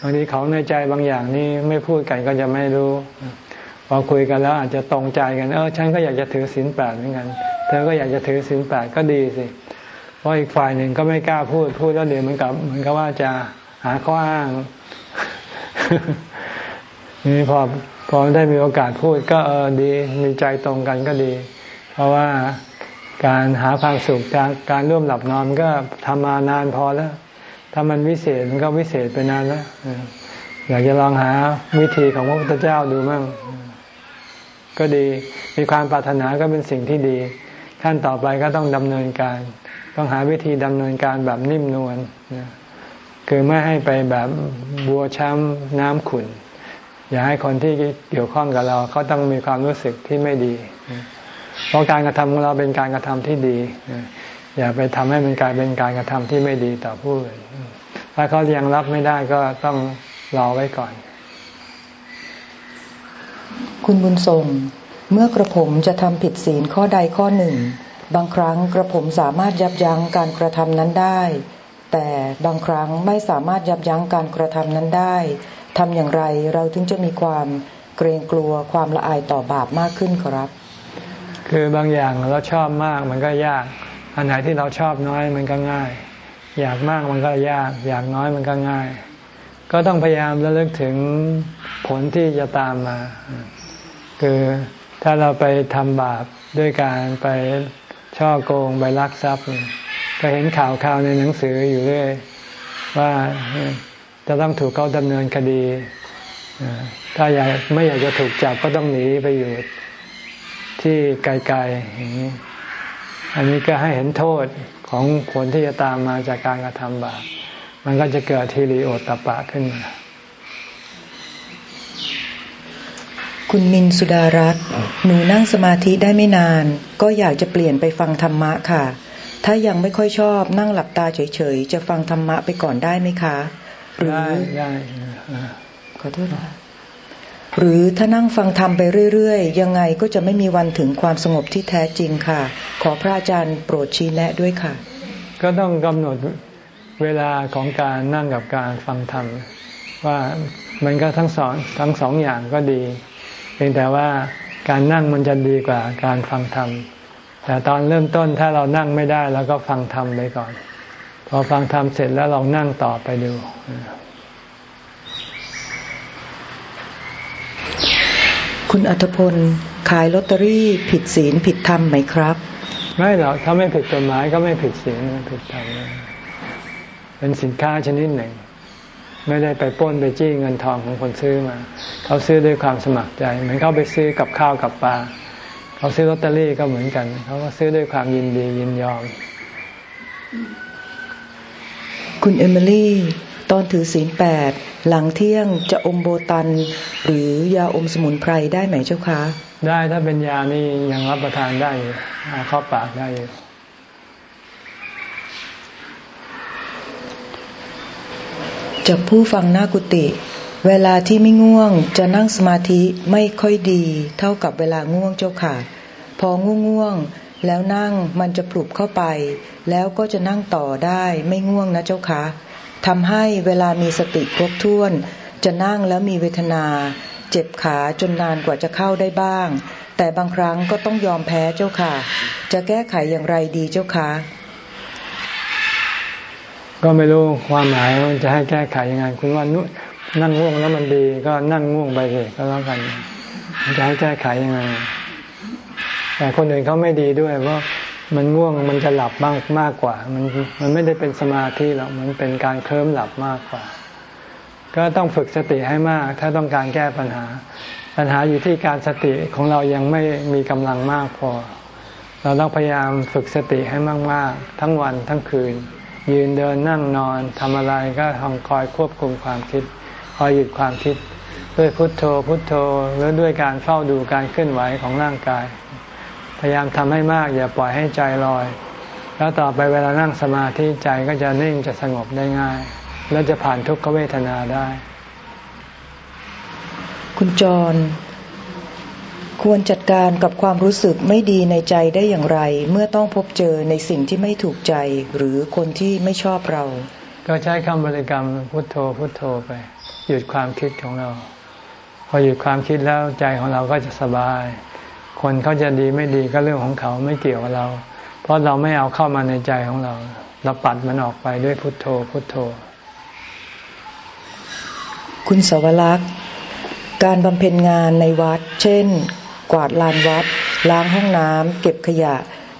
บางทีเขาในใจบางอย่างนี่ไม่พูดกันก็จะไม่รู้พอคุยกันแล้วอาจจะตรงใจกันเออฉันก็อยากจะถือศีลแปดเหมือนกันเธอก็อยากจะถือศีลแปดก็ดีสิเพราะอีกฝ่ายหนึ่งก็ไม่กล้าพูดพูดแล้วเดี๋ยวเหมือนกับเหมือนกับว่าจะหาข้ออ้างนี่พอ พอได้มีโอกาสพูดก็เออดีมีใจตรงกันก็ดี เพราะว่าการหาความสุขจากการร่วมหลับนอนก็ทำมานานพอแล้วถ้ามันวิเศษมันก็วิเศษไปนานแล้วอยากจะลองหาวิธีของพระพุทธเจ้าดูมั่งก็ดีมีความปรารถนาก็เป็นสิ่งที่ดี ขั้นต่อไปก็ต้องดำเนินการ ต้องหาวิธีดำเนินการแบบนิ่มนวลคือไม่ให้ไปแบบบัวช้ำน้ำขุ่น อย่าให้คนที่เกี่ยวข้องกับเราเขาต้องมีความรู้สึกที่ไม่ดี เพราะการกระทำของเราเป็นการกระทำที่ดี อย่าไปทำให้มันกลายเป็นการกระทำที่ไม่ดีต่อผู้อื่นถ้าเขายังรับไม่ได้ก็ต้องรอไว้ก่อน คุณบุญทรงเมื่อกระผมจะทำผิดศีลข้อใดข้อหนึ่ง บางครั้งกระผมสามารถยับยั้งการกระทำนั้นได้ แต่บางครั้งไม่สามารถยับยั้งการกระทำนั้นได้ ทำอย่างไรเราถึงจะมีความเกรงกลัวความละอายต่อบาปมากขึ้นครับ คือบางอย่างเราชอบมากมันก็ยาก อันไหนที่เราชอบน้อยมันก็ง่าย อยากมากมันก็ยาก อยากน้อยมันก็ง่าย ก็ต้องพยายามระลึกถึงผลที่จะตามมา คือถ้าเราไปทำบาปด้วยการไปช่อโกงไปลักทรัพย์ก็เห็นข่าวข่าวในหนังสืออยู่เรื่อยว่า จะต้องถูกเขาดำเนินคดีถ้าอยากไม่อยากจะถูกจับก็ต้องหนีไปอยู่ที่ไกลๆอย่างนี้อันนี้ก็ให้เห็นโทษของผลที่จะตามมาจากการกระทำบาปมันก็จะเกิดทีริโอตปะขึ้นมาคุณมินสุดารัตน์หนูนั่งสมาธิได้ไม่นาน ก็อยากจะเปลี่ยนไปฟังธรรมะค่ะ ถ้ายังไม่ค่อยชอบนั่งหลับตาเฉยๆ จะฟังธรรมะไปก่อนได้ไหมคะ หรือได้ขอโทษนะหรือถ้านั่งฟังธรรมไปเรื่อยๆ ยังไงก็จะไม่มีวันถึงความสงบที่แท้จริงค่ะ ขอพระอาจารย์โปรดชี้แนะด้วยค่ะ ก็ต้องกำหนดเวลาของการนั่งกับการฟังธรรม ว่ามันก็ทั้งสองทั้งสองอย่างก็ดี เพียงแต่ว่าการนั่งมันจะดีกว่าการฟังธรรม แต่ตอนเริ่มต้นถ้าเรานั่งไม่ได้เราก็ฟังธรรมไปก่อน พอฟังธรรมเสร็จแล้วลองนั่งต่อไปดู คุณอัตพล ขายลอตเตอรี่ผิดศีลผิดธรรมไหมครับ ไม่หรอกถ้าไม่ผิดกฎหมายก็ไม่ผิดศีลผิดธรรมเป็นสินค้าชนิดหนึ่ง ไม่ได้ไปป้นไปจี้เงินทองของคนซื้อมา เขาซื้อด้วยความสมัครใจ เหมือนเขาไปซื้อกับข้าวกับปลาเขาซื้อลอตเตอรี่ก็เหมือนกัน เขาก็ซื้อด้วยความยินดียินยอม คุณเอมิลี่ ตอนถือศีลแปดหลังเที่ยงจะอมโบตัน หรือยาอมสมุนไพรได้ไหมเจ้าคะ ได้ถ้าเป็นยานี่ยังรับประทานได้อยู่เข้าปากได้อยู่จากผู้ฟังหน้ากุฏิเวลาที่ไม่ง่วงจะนั่งสมาธิไม่ค่อยดี เท่ากับเวลาง่วงเจ้าค่ะ พอง่วงง่วง แล้วนั่งมันจะปลุกเข้าไป แล้วก็จะนั่งต่อได้ไม่ง่วงนะเจ้าค่ะทำให้เวลามีสติครบถ้วน จะนั่งแล้วมีเวทนา เจ็บขาจนนานกว่าจะเข้าได้บ้าง แต่บางครั้งก็ต้องยอมแพ้เจ้าค่ะ จะแก้ไขอย่างไรดีเจ้าคะก็ไม่รู้ความหมายมันจะให้แก้ไขยังไง คุณว่านั่งง่วงแล้วมันดี ก็นั่งง่วงไปเลยก็แล้วกันจะให้แก้ไขยังไง แต่คนอื่นเขาไม่ดีด้วยเพราะมันง่วงมันจะหลับมากมากกว่า มันมันไม่ได้เป็นสมาธิหรอกมันเป็นการเคลิ้มหลับมากกว่า ก็ต้องฝึกสติให้มาก ถ้าต้องการแก้ปัญหา ปัญหาอยู่ที่การสติของเรายังไม่มีกำลังมากพอ เราต้องพยายามฝึกสติให้มากๆ ทั้งวันทั้งคืน ยืนเดินนั่งนอนทำอะไรก็ทำคอยควบคุมความคิด คอยหยุดความคิด ด้วยพุทโธพุทโธหรือด้วยการเฝ้าดูการเคลื่อนไหวของร่างกาย พยายามทำให้มากอย่าปล่อยให้ใจลอย แล้วต่อไปเวลานั่งสมาธิใจก็จะนิ่งจะสงบได้ง่าย แล้วจะผ่านทุกขเวทนาได้ คุณจรควรจัดการกับความรู้สึกไม่ดีในใจได้อย่างไร เมื่อต้องพบเจอในสิ่งที่ไม่ถูกใจหรือคนที่ไม่ชอบเรา ก็ใช้คำบริกรรมพุทโธพุทโธไป หยุดความคิดของเรา พอหยุดความคิดแล้วใจของเราก็จะสบาย คนเขาจะดีไม่ดีก็เรื่องของเขาไม่เกี่ยวกับเรา เพราะเราไม่เอาเข้ามาในใจของเรา เราปัดมันออกไปด้วยพุทโธ พุทโธ คุณสวรักษ์การบำเพ็ญงานในวัด เช่น กวาดลานวัด ล้างห้องน้ำเก็บขยะ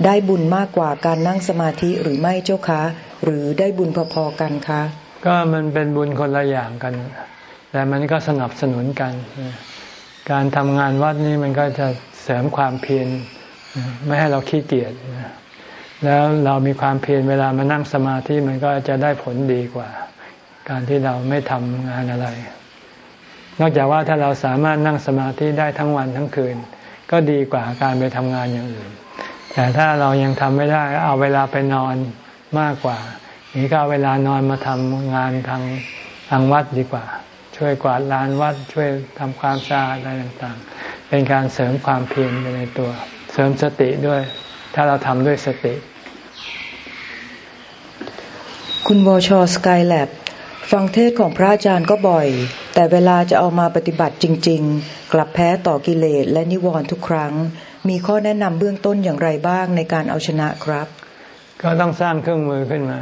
ได้บุญมากกว่าการนั่งสมาธิหรือไม่เจ้าคะ หรือได้บุญพอๆกันคะ ก็มันเป็นบุญคนละอย่างกัน แต่มันก็สนับสนุนกัน การทำงานวัดนี้มันก็จะ เสริมความเพียรไม่ให้เราขี้เกียจแล้วเรามีความเพียรเวลามานั่งสมาธิมันก็จะได้ผลดีกว่า การที่เราไม่ทำงานอะไร นอกจากว่าถ้าเราสามารถนั่งสมาธิได้ทั้งวันทั้งคืน ก็ดีกว่าการไปทำงานอย่างอื่น แต่ถ้าเรายังทำไม่ได้ เอาเวลาไปนอนมากกว่านี้ก็เอาเวลานอนมาทำงานทางทางวัดดีกว่า ช่วยกวาดลานวัดช่วยทำความสะอาดอะไรต่างๆ เป็นการเสริมความเพียรไปในตัว เสริมสติด้วย ถ้าเราทำด้วยสติ คุณวชสกายแลบฟังเทศของพระอาจารย์ก็บ่อย แต่เวลาจะเอามาปฏิบัติจริง ๆ กลับแพ้ต่อกิเลสและนิวรณ์ทุกครั้ง มีข้อแนะนำเบื้องต้นอย่างไรบ้างในการเอาชนะครับ ก็ต้องสร้างเครื่องมือขึ้นมา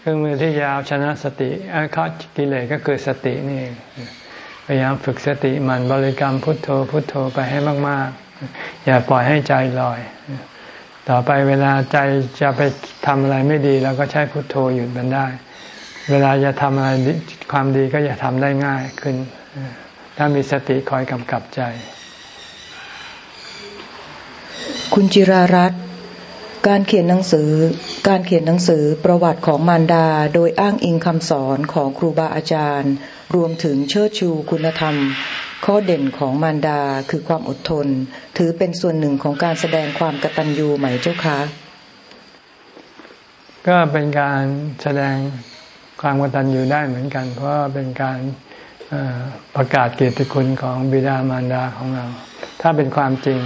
เครื่องมือที่จะเอาชนะสติอาคัดกิเลสก็คือสตินี่ พยายามฝึกสติมันบริกรรมพุทโธพุทโธไปให้มาก ๆ อย่าปล่อยให้ใจลอย ต่อไปเวลาใจจะไปทำอะไรไม่ดีเราก็ใช้พุทโธหยุดมันได้ เวลาจะทำอะไรความดีก็จะทำได้ง่ายขึ้น ถ้ามีสติคอยกำกับใจ คุณจิรารัตน์การเขียนหนังสือ การเขียนหนังสือประวัติของมารดา โดยอ้างอิงคำสอนของครูบาอาจารย์ รวมถึงเชิดชูคุณธรรม ข้อเด่นของมารดาคือความอดทน ถือเป็นส่วนหนึ่งของการแสดงความกตัญญูไหมเจ้าคะก็เป็นการแสดงความกตัญญูได้เหมือนกัน เพราะเป็นการประกาศเกียรติคุณของบิดามารดาของเรา ถ้าเป็นความจริง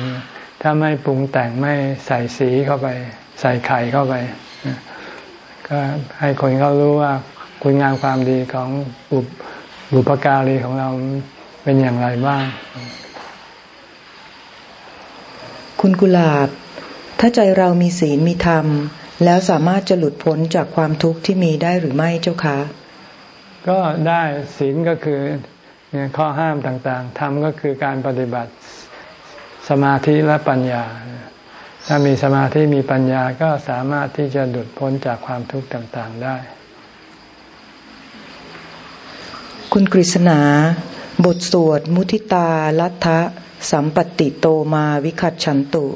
ถ้าไม่ปรุงแต่งไม่ใส่สีเข้าไป ใส่ไข่เข้าไป ก็ให้คนเขารู้ว่าคุณงามความดีของบุ บุปการีของเราเป็นอย่างไรบ้าง คุณกุลาบ ถ้าใจเรามีศีลมีธรรม แล้วสามารถจะหลุดพ้นจากความทุกข์ที่มีได้หรือไม่เจ้าคะ ก็ได้ศีลก็คือข้อห้ามต่างๆธรรมก็คือการปฏิบัติสมาธิและปัญญา ถ้ามีสมาธิมีปัญญาก็สามารถที่จะดุดพ้นจากความทุกข์ต่างๆได้ คุณกฤษณา บทสวด มุทิตาลัทธะสัมปติโตมาวิคัตฉันตุ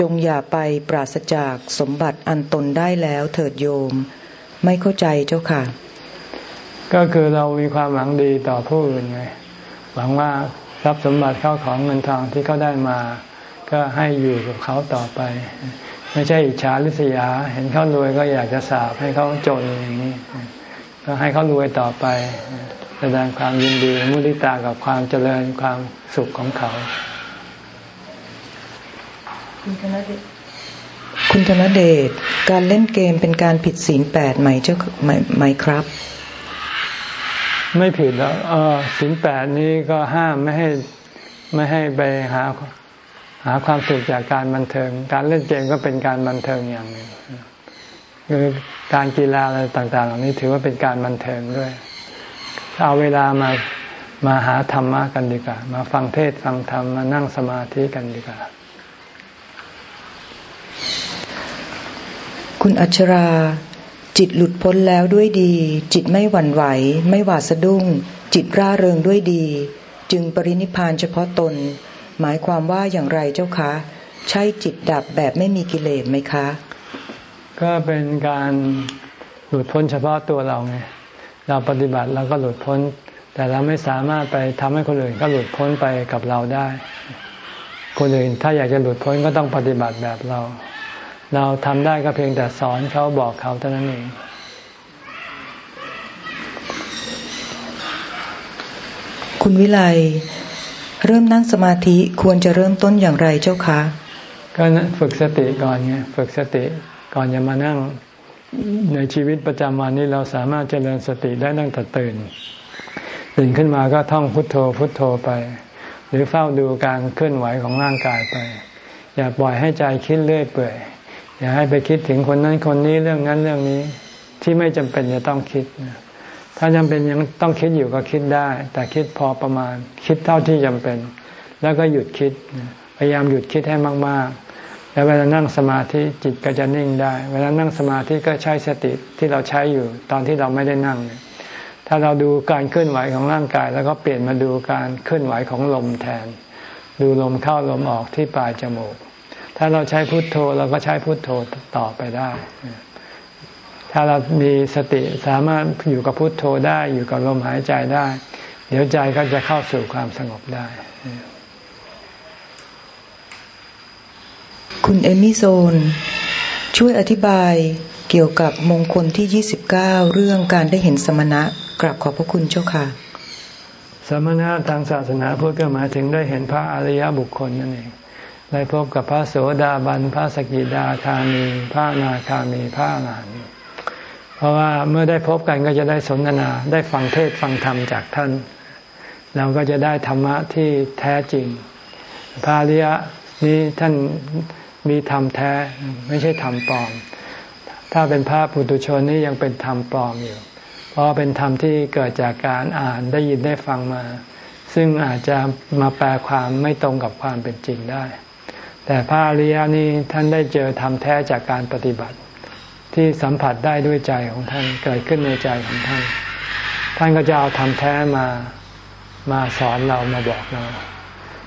จงอย่าไปปราศจากสมบัติอันตนได้แล้วเถิดโยม ไม่เข้าใจเจ้าค่ะ ก็คือเรามีความหวังดีต่อผู้อื่นไง หวังว่าทรัพย์สมบัติเข้าของเงินทองที่เขาได้มา ก็ให้อยู่กับเขาต่อไป ไม่ใช่อิจฉาริษยา เห็นเขารวยก็อยากจะสาบให้เขาจนอย่างนี้ก็ให้เขารวยต่อไป แสดงความยินดีมุทิตากับความเจริญความสุขของเขาคุณธนเดชคุณธนเดชการเล่นเกมเป็นการผิดศีลแปดไหมเจ้าไหมครับ ไม่ผิดแล้วเออสินแปดนี้ก็ห้ามไม่ให้ไม่ให้ไปหาหาความสุขจากการบันเทิง การเล่นเกมก็เป็นการบันเทิงอย่างหนึ่งคือการกีฬาอะไรต่าง ๆ เหล่านี้ถือว่าเป็นการบันเทิงด้วย เอาเวลามามาหาธรรมะกันดีกว่า มาฟังเทศฟังธรรมมานั่งสมาธิกันดีกว่า คุณอัชรา จิตหลุดพ้นแล้วด้วยดี จิตไม่หวั่นไหว ไม่หวาดสะดุ้ง จิตร่าเริงด้วยดี จึงปรินิพานเฉพาะตน หมายความว่าอย่างไรเจ้าคะ ใช่จิตดับแบบไม่มีกิเลสไหมคะ ก็เป็นการหลุดพ้นเฉพาะตัวเราไง เราปฏิบัติเราก็หลุดพ้น แต่เราไม่สามารถไปทำให้คนอื่นก็หลุดพ้นไปกับเราได้ คนอื่นถ้าอยากจะหลุดพ้นก็ต้องปฏิบัติแบบเรา เราทำได้ก็เพียงแต่สอนเขาบอกเขาเท่านั้นเองคุณวิไลเริ่มนั่งสมาธิควรจะเริ่มต้นอย่างไรเจ้าคะ ก็ฝึกสติก่อนไงฝึกสติก่อนจะมานั่ง ในชีวิตประจำวันนี้เราสามารถเจริญสติได้ตั้งแต่ตื่นตื่นขึ้นมาก็ท่องพุทโธพุทโธไป หรือเฝ้าดูการเคลื่อนไหวของร่างกายไป อย่าปล่อยให้ใจคิดเรื่อยเปื่อย อย่าให้ไปคิดถึงคนนั้นคนนี้เรื่องนั้นเรื่องนี้ที่ไม่จำเป็นจะต้องคิด ถ้าจำเป็นยังต้องคิดอยู่ก็คิดได้ แต่คิดพอประมาณ คิดเท่าที่จำเป็น แล้วก็หยุดคิด พยายามหยุดคิดให้มาก ๆ แล้วเวลานั่งสมาธิจิตก็จะนิ่งได้ เวลานั่งสมาธิก็ใช้สติที่เราใช้อยู่ตอนที่เราไม่ได้นั่ง ถ้าเราดูการเคลื่อนไหวของร่างกาย แล้วก็เปลี่ยนมาดูการเคลื่อนไหวของลมแทน ดูลมเข้าลมออกที่ปลายจมูก ถ้าเราใช้พุทโธเราก็ใช้พุทโธต่อไปได้ ถ้าเรามีสติสามารถอยู่กับพุทโธได้อยู่กับลมหายใจได้ เดี๋ยวใจก็จะเข้าสู่ความสงบได้ คุณเอมิโซน ช่วยอธิบายเกี่ยวกับมงคลที่ 29 เรื่องการได้เห็นสมณะกราบขอบพระคุณเจ้าค่ะ สมณะทางศาสนาพุทธก็หมายถึงได้เห็นพระอริยบุคคลนั่นเองได้พบกับพระโสดาบัน พระสกิดาคามี พระนาคามี พระอรหันต์เพราะว่าเมื่อได้พบกันก็จะได้สนทนา ได้ฟังเทศฟังธรรมจากท่าน เราก็จะได้ธรรมะที่แท้จริง พระอริยนี้ท่าน มีธรรมแท้ไม่ใช่ธรรมปลอม ถ้าเป็นพระปุถุชนนี่ยังเป็นธรรมปลอมอยู่ เพราะเป็นธรรมที่เกิดจากการอ่านได้ยินได้ฟังมา ซึ่งอาจจะมาแปลความไม่ตรงกับความเป็นจริงได้ แต่พระอริยนี่ท่านได้เจอธรรมแท้จากการปฏิบัติ ที่สัมผัสได้ด้วยใจของท่านเกิดขึ้นในใจของท่าน ท่านก็จะเอาธรรมแท้มามาสอนเรามาบอกเรา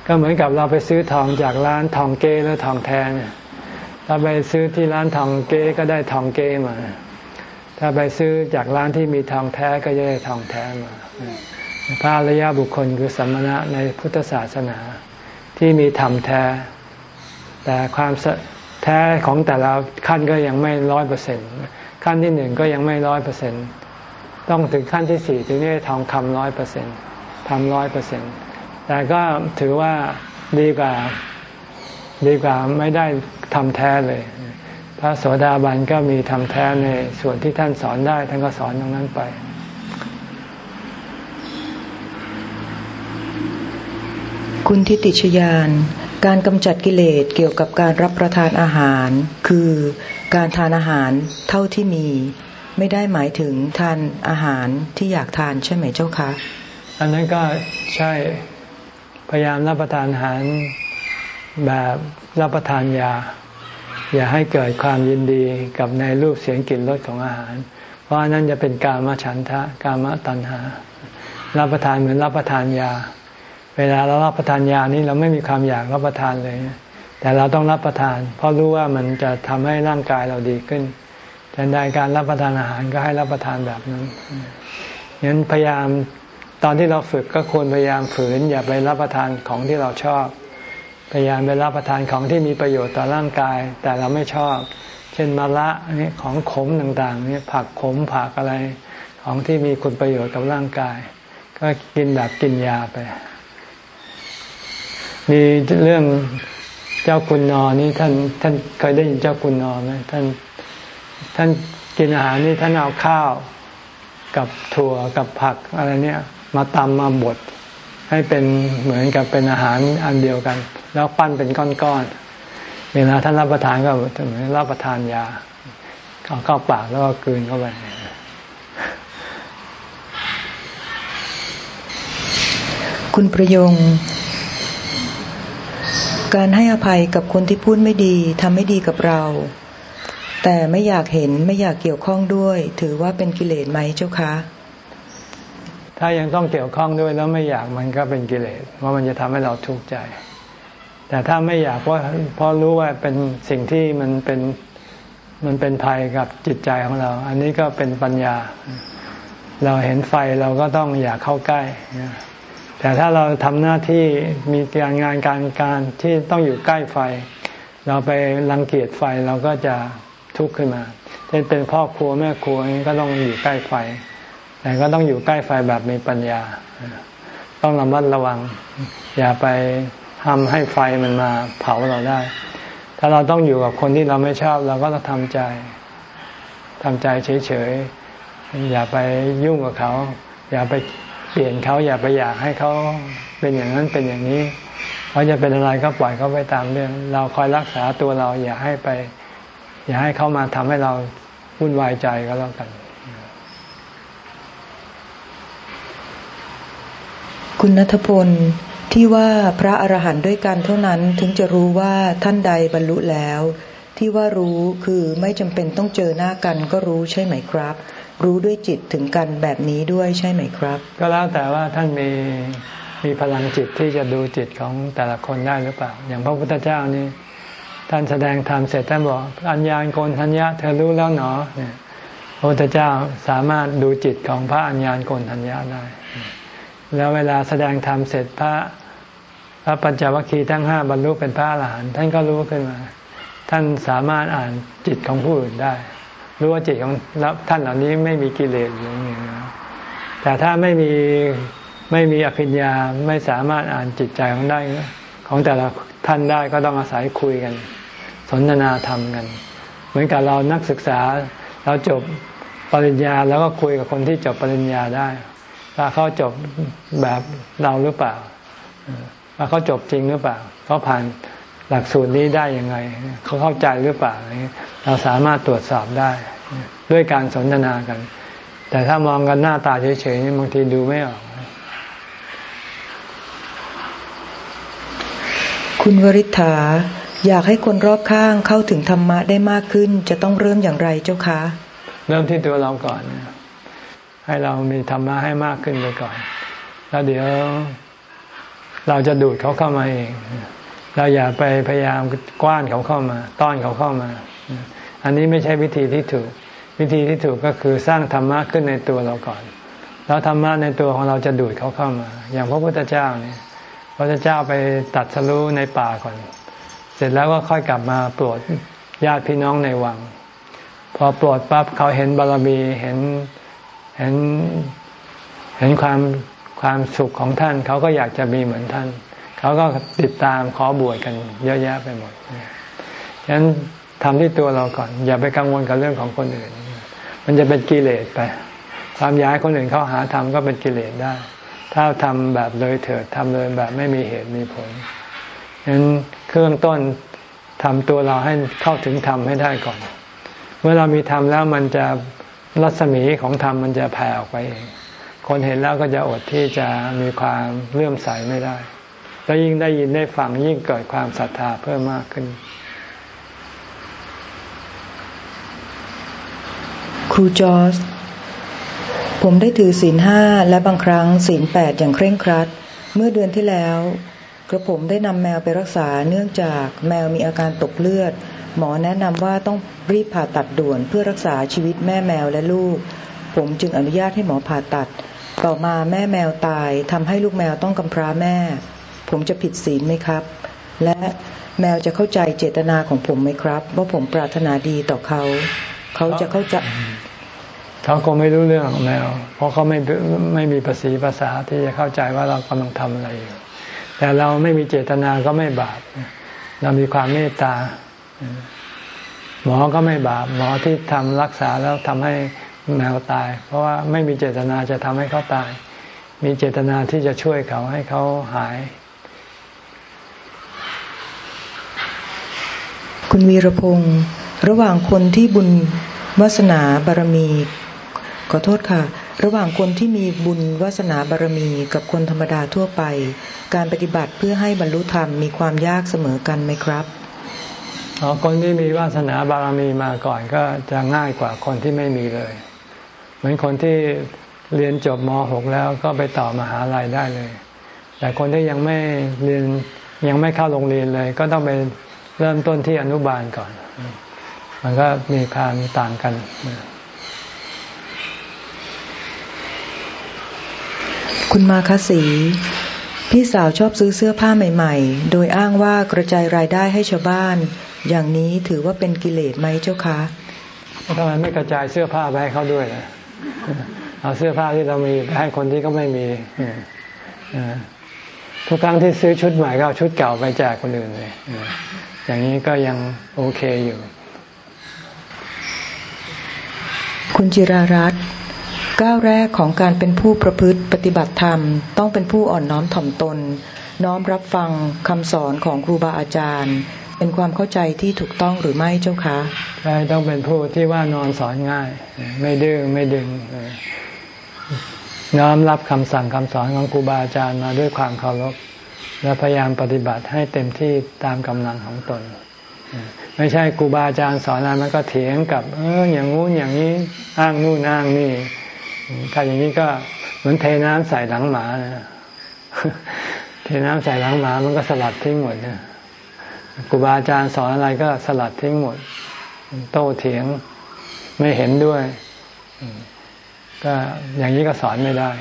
ก็เหมือนกับเราไปซื้อทองจากร้านทองเก้หรือทองแท้ถ้าไปซื้อที่ร้านทองเก้ก็ได้ทองเก้มา ถ้าไปซื้อจากร้านที่มีทองแท้ก็จะได้ทองแท้มาพระอริยบุคคลคือสัมมณะในพุทธศาสนาที่มีธรรมแท้ แต่ความแท้ของแต่ละขั้นก็ยังไม่ร้อยเปอร์เซ็นขั้นที่หนึ่งก็ยังไม่ร้อยเปอร์เซ็นต้องถึงขั้นที่สี่ถึงได้ทองคำร้อยเปอร์เซ็นทำร้อยเปอร์เซ็นต์ แต่ก็ถือว่าดีกว่า ดีกว่าไม่ได้ทำแท้เลย พระโสดาบันก็มีทำแท้ในส่วนที่ท่านสอนได้ ท่านก็สอนตรงนั้นไปคุณทิติชยาน การกำจัดกิเลสเกี่ยวกับการรับประทานอาหาร คือการทานอาหารเท่าที่มี ไม่ได้หมายถึงทานอาหารที่อยากทานใช่ไหมเจ้าคะ อันนั้นก็ใช่ พยายามรับประทานอาหารแบบรับประทานยา อย่าให้เกิดความยินดีกับในรูปเสียงกลิ่นรสของอาหาร เพราะนั้นจะเป็นกามฉันทะกามตัณหา รับประทานเหมือนรับประทานยา เวลาเรารับประทานยานี้เราไม่มีความอยากรับประทานเลย แต่เราต้องรับประทาน เพราะรู้ว่ามันจะทำให้ร่างกายเราดีขึ้นแต่ในการรับประทานอาหารก็ให้รับประทานแบบนั้นงั้นพยายาม ตอนที่เราฝึกก็ควรพยายามฝืน อย่าไปรับประทานของที่เราชอบ พยายามไปรับประทานของที่มีประโยชน์ต่อร่างกาย แต่เราไม่ชอบ เช่นมะละนี่ของขมต่างๆนี่ผักขมผักอะไรของที่มีคุณประโยชน์กับร่างกาย ก็กินแบบกินยาไป มีเรื่องเจ้าคุณนอนี่ท่านท่านเคยได้ยินเจ้าคุณนอไหมท่านท่านกินอาหารนี่ท่านเอาข้าวกับถั่วกับผักอะไรเนี่ย มาตำมาบดให้เป็นเหมือนกับเป็นอาหารอันเดียวกัน แล้วปั้นเป็นก้อนๆเวลาท่านรับประทานก็เหมือนรับประทานยาเอาเข้าปากแล้วก็กลืนเข้าไปคุณประยง การให้อภัยกับคนที่พูดไม่ดีทำไม่ดีกับเรา แต่ไม่อยากเห็นไม่อยากเกี่ยวข้องด้วย ถือว่าเป็นกิเลสไหมเจ้าคะ ถ้ายังต้องเกี่ยวข้องด้วยแล้วไม่อยากมันก็เป็นกิเลสว่ามันจะทำให้เราทุกข์ใจ แต่ถ้าไม่อยากเพราะเพราะรู้ว่าเป็นสิ่งที่มันเป็นมันเป็นภัยกับจิตใจของเรา อันนี้ก็เป็นปัญญา เราเห็นไฟเราก็ต้องอยากเข้าใกล้ แต่ถ้าเราทำหน้าที่มีการงานการการที่ต้องอยู่ใกล้ไฟ เราไปรังเกียจไฟเราก็จะทุกข์ขึ้นมา เช่นเป็นพ่อครัวแม่ครัวก็ต้องอยู่ใกล้ไฟ แต่ก็ต้องอยู่ใกล้ไฟแบบมีปัญญา ต้องระมัดระวัง อย่าไปทำให้ไฟมันมาเผาเราได้ ถ้าเราต้องอยู่กับคนที่เราไม่ชอบ เราก็ต้องทำใจทำใจเฉยๆ อย่าไปยุ่งกับเขา อย่าไปเปลี่ยนเขา อย่าไปอยากให้เขาเป็นอย่างนั้นเป็นอย่างนี้เขาจะเป็นอะไรก็ปล่อยเขาไปตามเรื่อง เราคอยรักษาตัวเราอย่าให้ไป อย่าให้เขามาทำให้เราวุ่นวายใจก็แล้วกัน คุณนัทพลที่ว่าพระอรหันต์ด้วยกันเท่านั้นถึงจะรู้ว่าท่านใดบรรลุแล้ว ที่ว่ารู้คือไม่จำเป็นต้องเจอหน้ากันก็รู้ใช่ไหมครับ รู้ด้วยจิตถึงกันแบบนี้ด้วยใช่ไหมครับ ก็แล้วแต่ว่าท่านมีมีพลังจิตที่จะดูจิตของแต่ละคนได้หรือเปล่า อย่างพระพุทธเจ้านี่ท่านแสดงธรรมเสร็จท่านบอกอัญญาณโกนทัญญะเธอรู้แล้วหนอเนี่ยพระพุทธเจ้าสามารถดูจิตของพระอัญญาณโกนทัญญะได้ แล้วเวลาแสดงธรรมเสร็จพระพระปัญจวัคคีย์ทั้งห้าบรรลุเป็นพระอรหันต์ท่านก็รู้ขึ้นมา ท่านสามารถอ่านจิตของผู้อื่นได้ รู้ว่าจิตของท่านเหล่านี้ไม่มีกิเลสอย่างนี้แต่ถ้าไม่มีไม่มีอภิญญาไม่สามารถอ่านจิตใจของได้ ของแต่ละท่านได้ก็ต้องอาศัยคุยกัน สนทนาธรรมกัน เหมือนกับเรานักศึกษาเราจบปริญญาแล้วก็คุยกับคนที่จบปริญญาได้ ว่าเขาจบแบบเราหรือเปล่า ว่าเขาจบจริงหรือเปล่าเขาผ่านหลักสูตรนี้ได้ยังไง เขาเข้าใจหรือเปล่าเราสามารถตรวจสอบได้ ด้วยการสนทนากัน แต่ถ้ามองกันหน้าตาเฉยๆบางทีดูไม่ออก คุณวริษฐาอยากให้คนรอบข้างเข้าถึงธรรมะได้มากขึ้น จะต้องเริ่มอย่างไรเจ้าคะ เริ่มที่ตัวเราก่อน ให้เรามีธรรมะให้มากขึ้นไปก่อน แล้วเดี๋ยวเราจะดูดเขาเข้ามาเอง เราอย่าไปพยายามกว้านเขาเข้ามา ต้อนเขาเข้ามา อันนี้ไม่ใช่วิธีที่ถูก วิธีที่ถูกก็คือสร้างธรรมะขึ้นในตัวเราก่อน แล้วธรรมะในตัวของเราจะดูดเขาเข้ามา อย่างพระพุทธเจ้าเนี่ย พระพุทธเจ้าไปตัดสรู้ในป่าก่อน เสร็จแล้วก็ค่อยกลับมาโปรดญาติพี่น้องในวัง พอโปรดปั๊บเขาเห็นบารมีเห็น เห็นเห็นความความสุขของท่าน เขาก็อยากจะมีเหมือนท่าน เขาก็ติดตามขอบวชกันเยอะแยะไปหมดฉะนั้นทำที่ตัวเราก่อน อย่าไปกังวลกับเรื่องของคนอื่น มันจะเป็นกิเลสไป ความย้ายคนอื่นเขาหาทำก็เป็นกิเลสได้ ถ้าทำแบบเลยเถิดทำเลยแบบไม่มีเหตุมีผลฉะนั้นเครื่องต้นทำตัวเราให้เข้าถึงธรรมให้ได้ก่อน เมื่อเรามีธรรมแล้วมันจะ รัศมีของธรรมมันจะแผ่ออกไปเองคนเห็นแล้วก็จะอดที่จะมีความเลื่อมใสไม่ได้ แล้วยิ่งได้ยินได้ฟังยิ่งเกิดความศรัทธาเพิ่มมากขึ้น ครูจอสผมได้ถือศีลห้าและบางครั้งศีลแปดอย่างเคร่งครัด เมื่อเดือนที่แล้ว ระผมได้นำแมวไปรักษาเนื่องจากแมวมีอาการตกเลือด หมอแนะนำว่าต้องรีบผ่าตัดด่วนเพื่อรักษาชีวิตแม่แมวและลูก ผมจึงอนุญาตให้หมอผ่าตัด ต่อมาแม่แมวตายทำให้ลูกแมวต้องกำพร้าแม่ ผมจะผิดศีลไหมครับ และแมวจะเข้าใจเจตนาของผมไหมครับ ว่าผมปรารถนาดีต่อเขา เขาจะเข้าใจเขาคงไม่รู้เรื่องของแมวเพราะเขาไม่ไม่มีภาษีภาษาที่จะเข้าใจว่าเรากำลังทำอะไรอยู่ แต่เราไม่มีเจตนาก็ไม่บาป เรามีความเมตตา หมอก็ไม่บาป หมอที่ทำรักษาแล้วทำให้แมวตาย เพราะว่าไม่มีเจตนาจะทำให้เขาตาย มีเจตนาที่จะช่วยเขาให้เขาหาย คุณวีรพงศ์ระหว่างคนที่บุญวาสนาบารมี ขอโทษค่ะ ระหว่างคนที่มีบุญวาสนาบารมีกับคนธรรมดาทั่วไป การปฏิบัติเพื่อให้บรรลุธรรมมีความยากเสมอกันไหมครับอ๋อคนที่มีวาสนาบารมีมาก่อนก็จะง่ายกว่าคนที่ไม่มีเลย เหมือนคนที่เรียนจบม .6 แล้วก็ไปต่อมหาลัยได้เลย แต่คนที่ยังไม่เรียนยังไม่เข้าโรงเรียนเลย ก็ต้องไปเริ่มต้นที่อนุบาลก่อน มันก็มีความต่างกัน คุณมาคสีพี่สาวชอบซื้อเสื้อผ้าใหม่ ๆ โดยอ้างว่ากระจายรายได้ให้ชาวบ้าน อย่างนี้ถือว่าเป็นกิเลสไหมเจ้าคะทำไมไม่กระจายเสื้อผ้าไปให้เขาด้วยล่ะเอาเสื้อผ้าที่เรามีไปให้คนที่ก็ไม่มีทุกครั้งที่ซื้อชุดใหม่ก็เอาชุดเก่าไปแจกคนอื่นเลยอย่างนี้ก็ยังโอเคอยู่ คุณจิรารัตน์ ก้าวแรกของการเป็นผู้ประพฤติปฏิบัติธรรม ต้องเป็นผู้อ่อนน้อมถ่อมตน น้อมรับฟังคำสอนของครูบาอาจารย์ เป็นความเข้าใจที่ถูกต้องหรือไม่เจ้าคะใช่ต้องเป็นผู้ที่ว่านอนสอนง่าย ไม่ดื้อไม่ดึงน้อมรับคำสั่งคำสอนของครูบาอาจารย์มาด้วยความเคารพและพยายามปฏิบัติให้เต็มที่ตามกำลังของตน ไม่ใช่ครูบาอาจารย์สอนอะไรมันก็เถียงกับ เอออย่างงู้นอย่างนี้อ้างนู่นอ้างนี่ ถ้าอย่างนี้ก็เหมือนเทน้ำใส่หลังหมานะเทน้ำใส่หลังหมามันก็สลัดทิ้งหมดนะครูบาอาจารย์สอนอะไรก็สลัดทิ้งหมด โต้เถียงไม่เห็นด้วย ก็อย่างนี้ก็สอนไม่ได้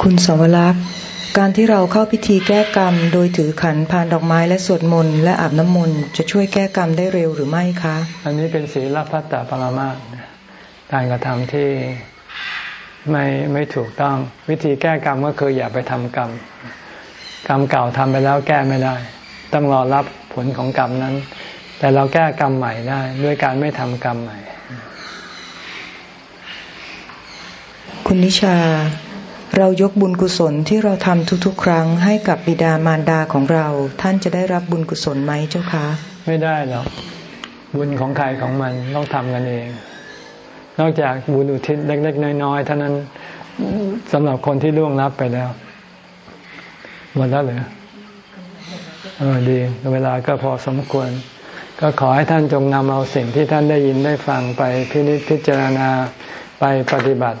คุณสวรักษ์ การที่เราเข้าพิธีแก้กรรม โดยถือขันพานดอกไม้และสวดมนต์และอาบน้ำมนต์จะช่วยแก้กรรมได้เร็วหรือไม่คะ อันนี้เป็นศีลพัตตปรมาสการกระทำที่ไม่ไม่ถูกต้องวิธีแก้กรรมก็คืออย่าไปทำกรรม กรรมเก่าทำไปแล้วแก้ไม่ได้ ต้องรอรับผลของกรรมนั้น แต่เราแก้กรรมใหม่ได้ ด้วยการไม่ทำกรรมใหม่ คุณนิชา เรายกบุญกุศลที่เราทำทุกๆ ครั้งให้กับบิดามารดาของเรา ท่านจะได้รับบุญกุศลไหมเจ้าคะ ไม่ได้หรอกบุญของใครของมันต้องทำกันเอง นอกจากบุญอุทิศเล็ก ๆ น้อยๆเท่านั้นสำหรับคนที่ล่วงลับไปแล้วหมดแล้วเหรอเออดี เวลาก็พอสมควร ก็ขอให้ท่านจงนำเอาสิ่งที่ท่านได้ยินได้ฟังไปพินิจพิจารณาไปปฏิบัติ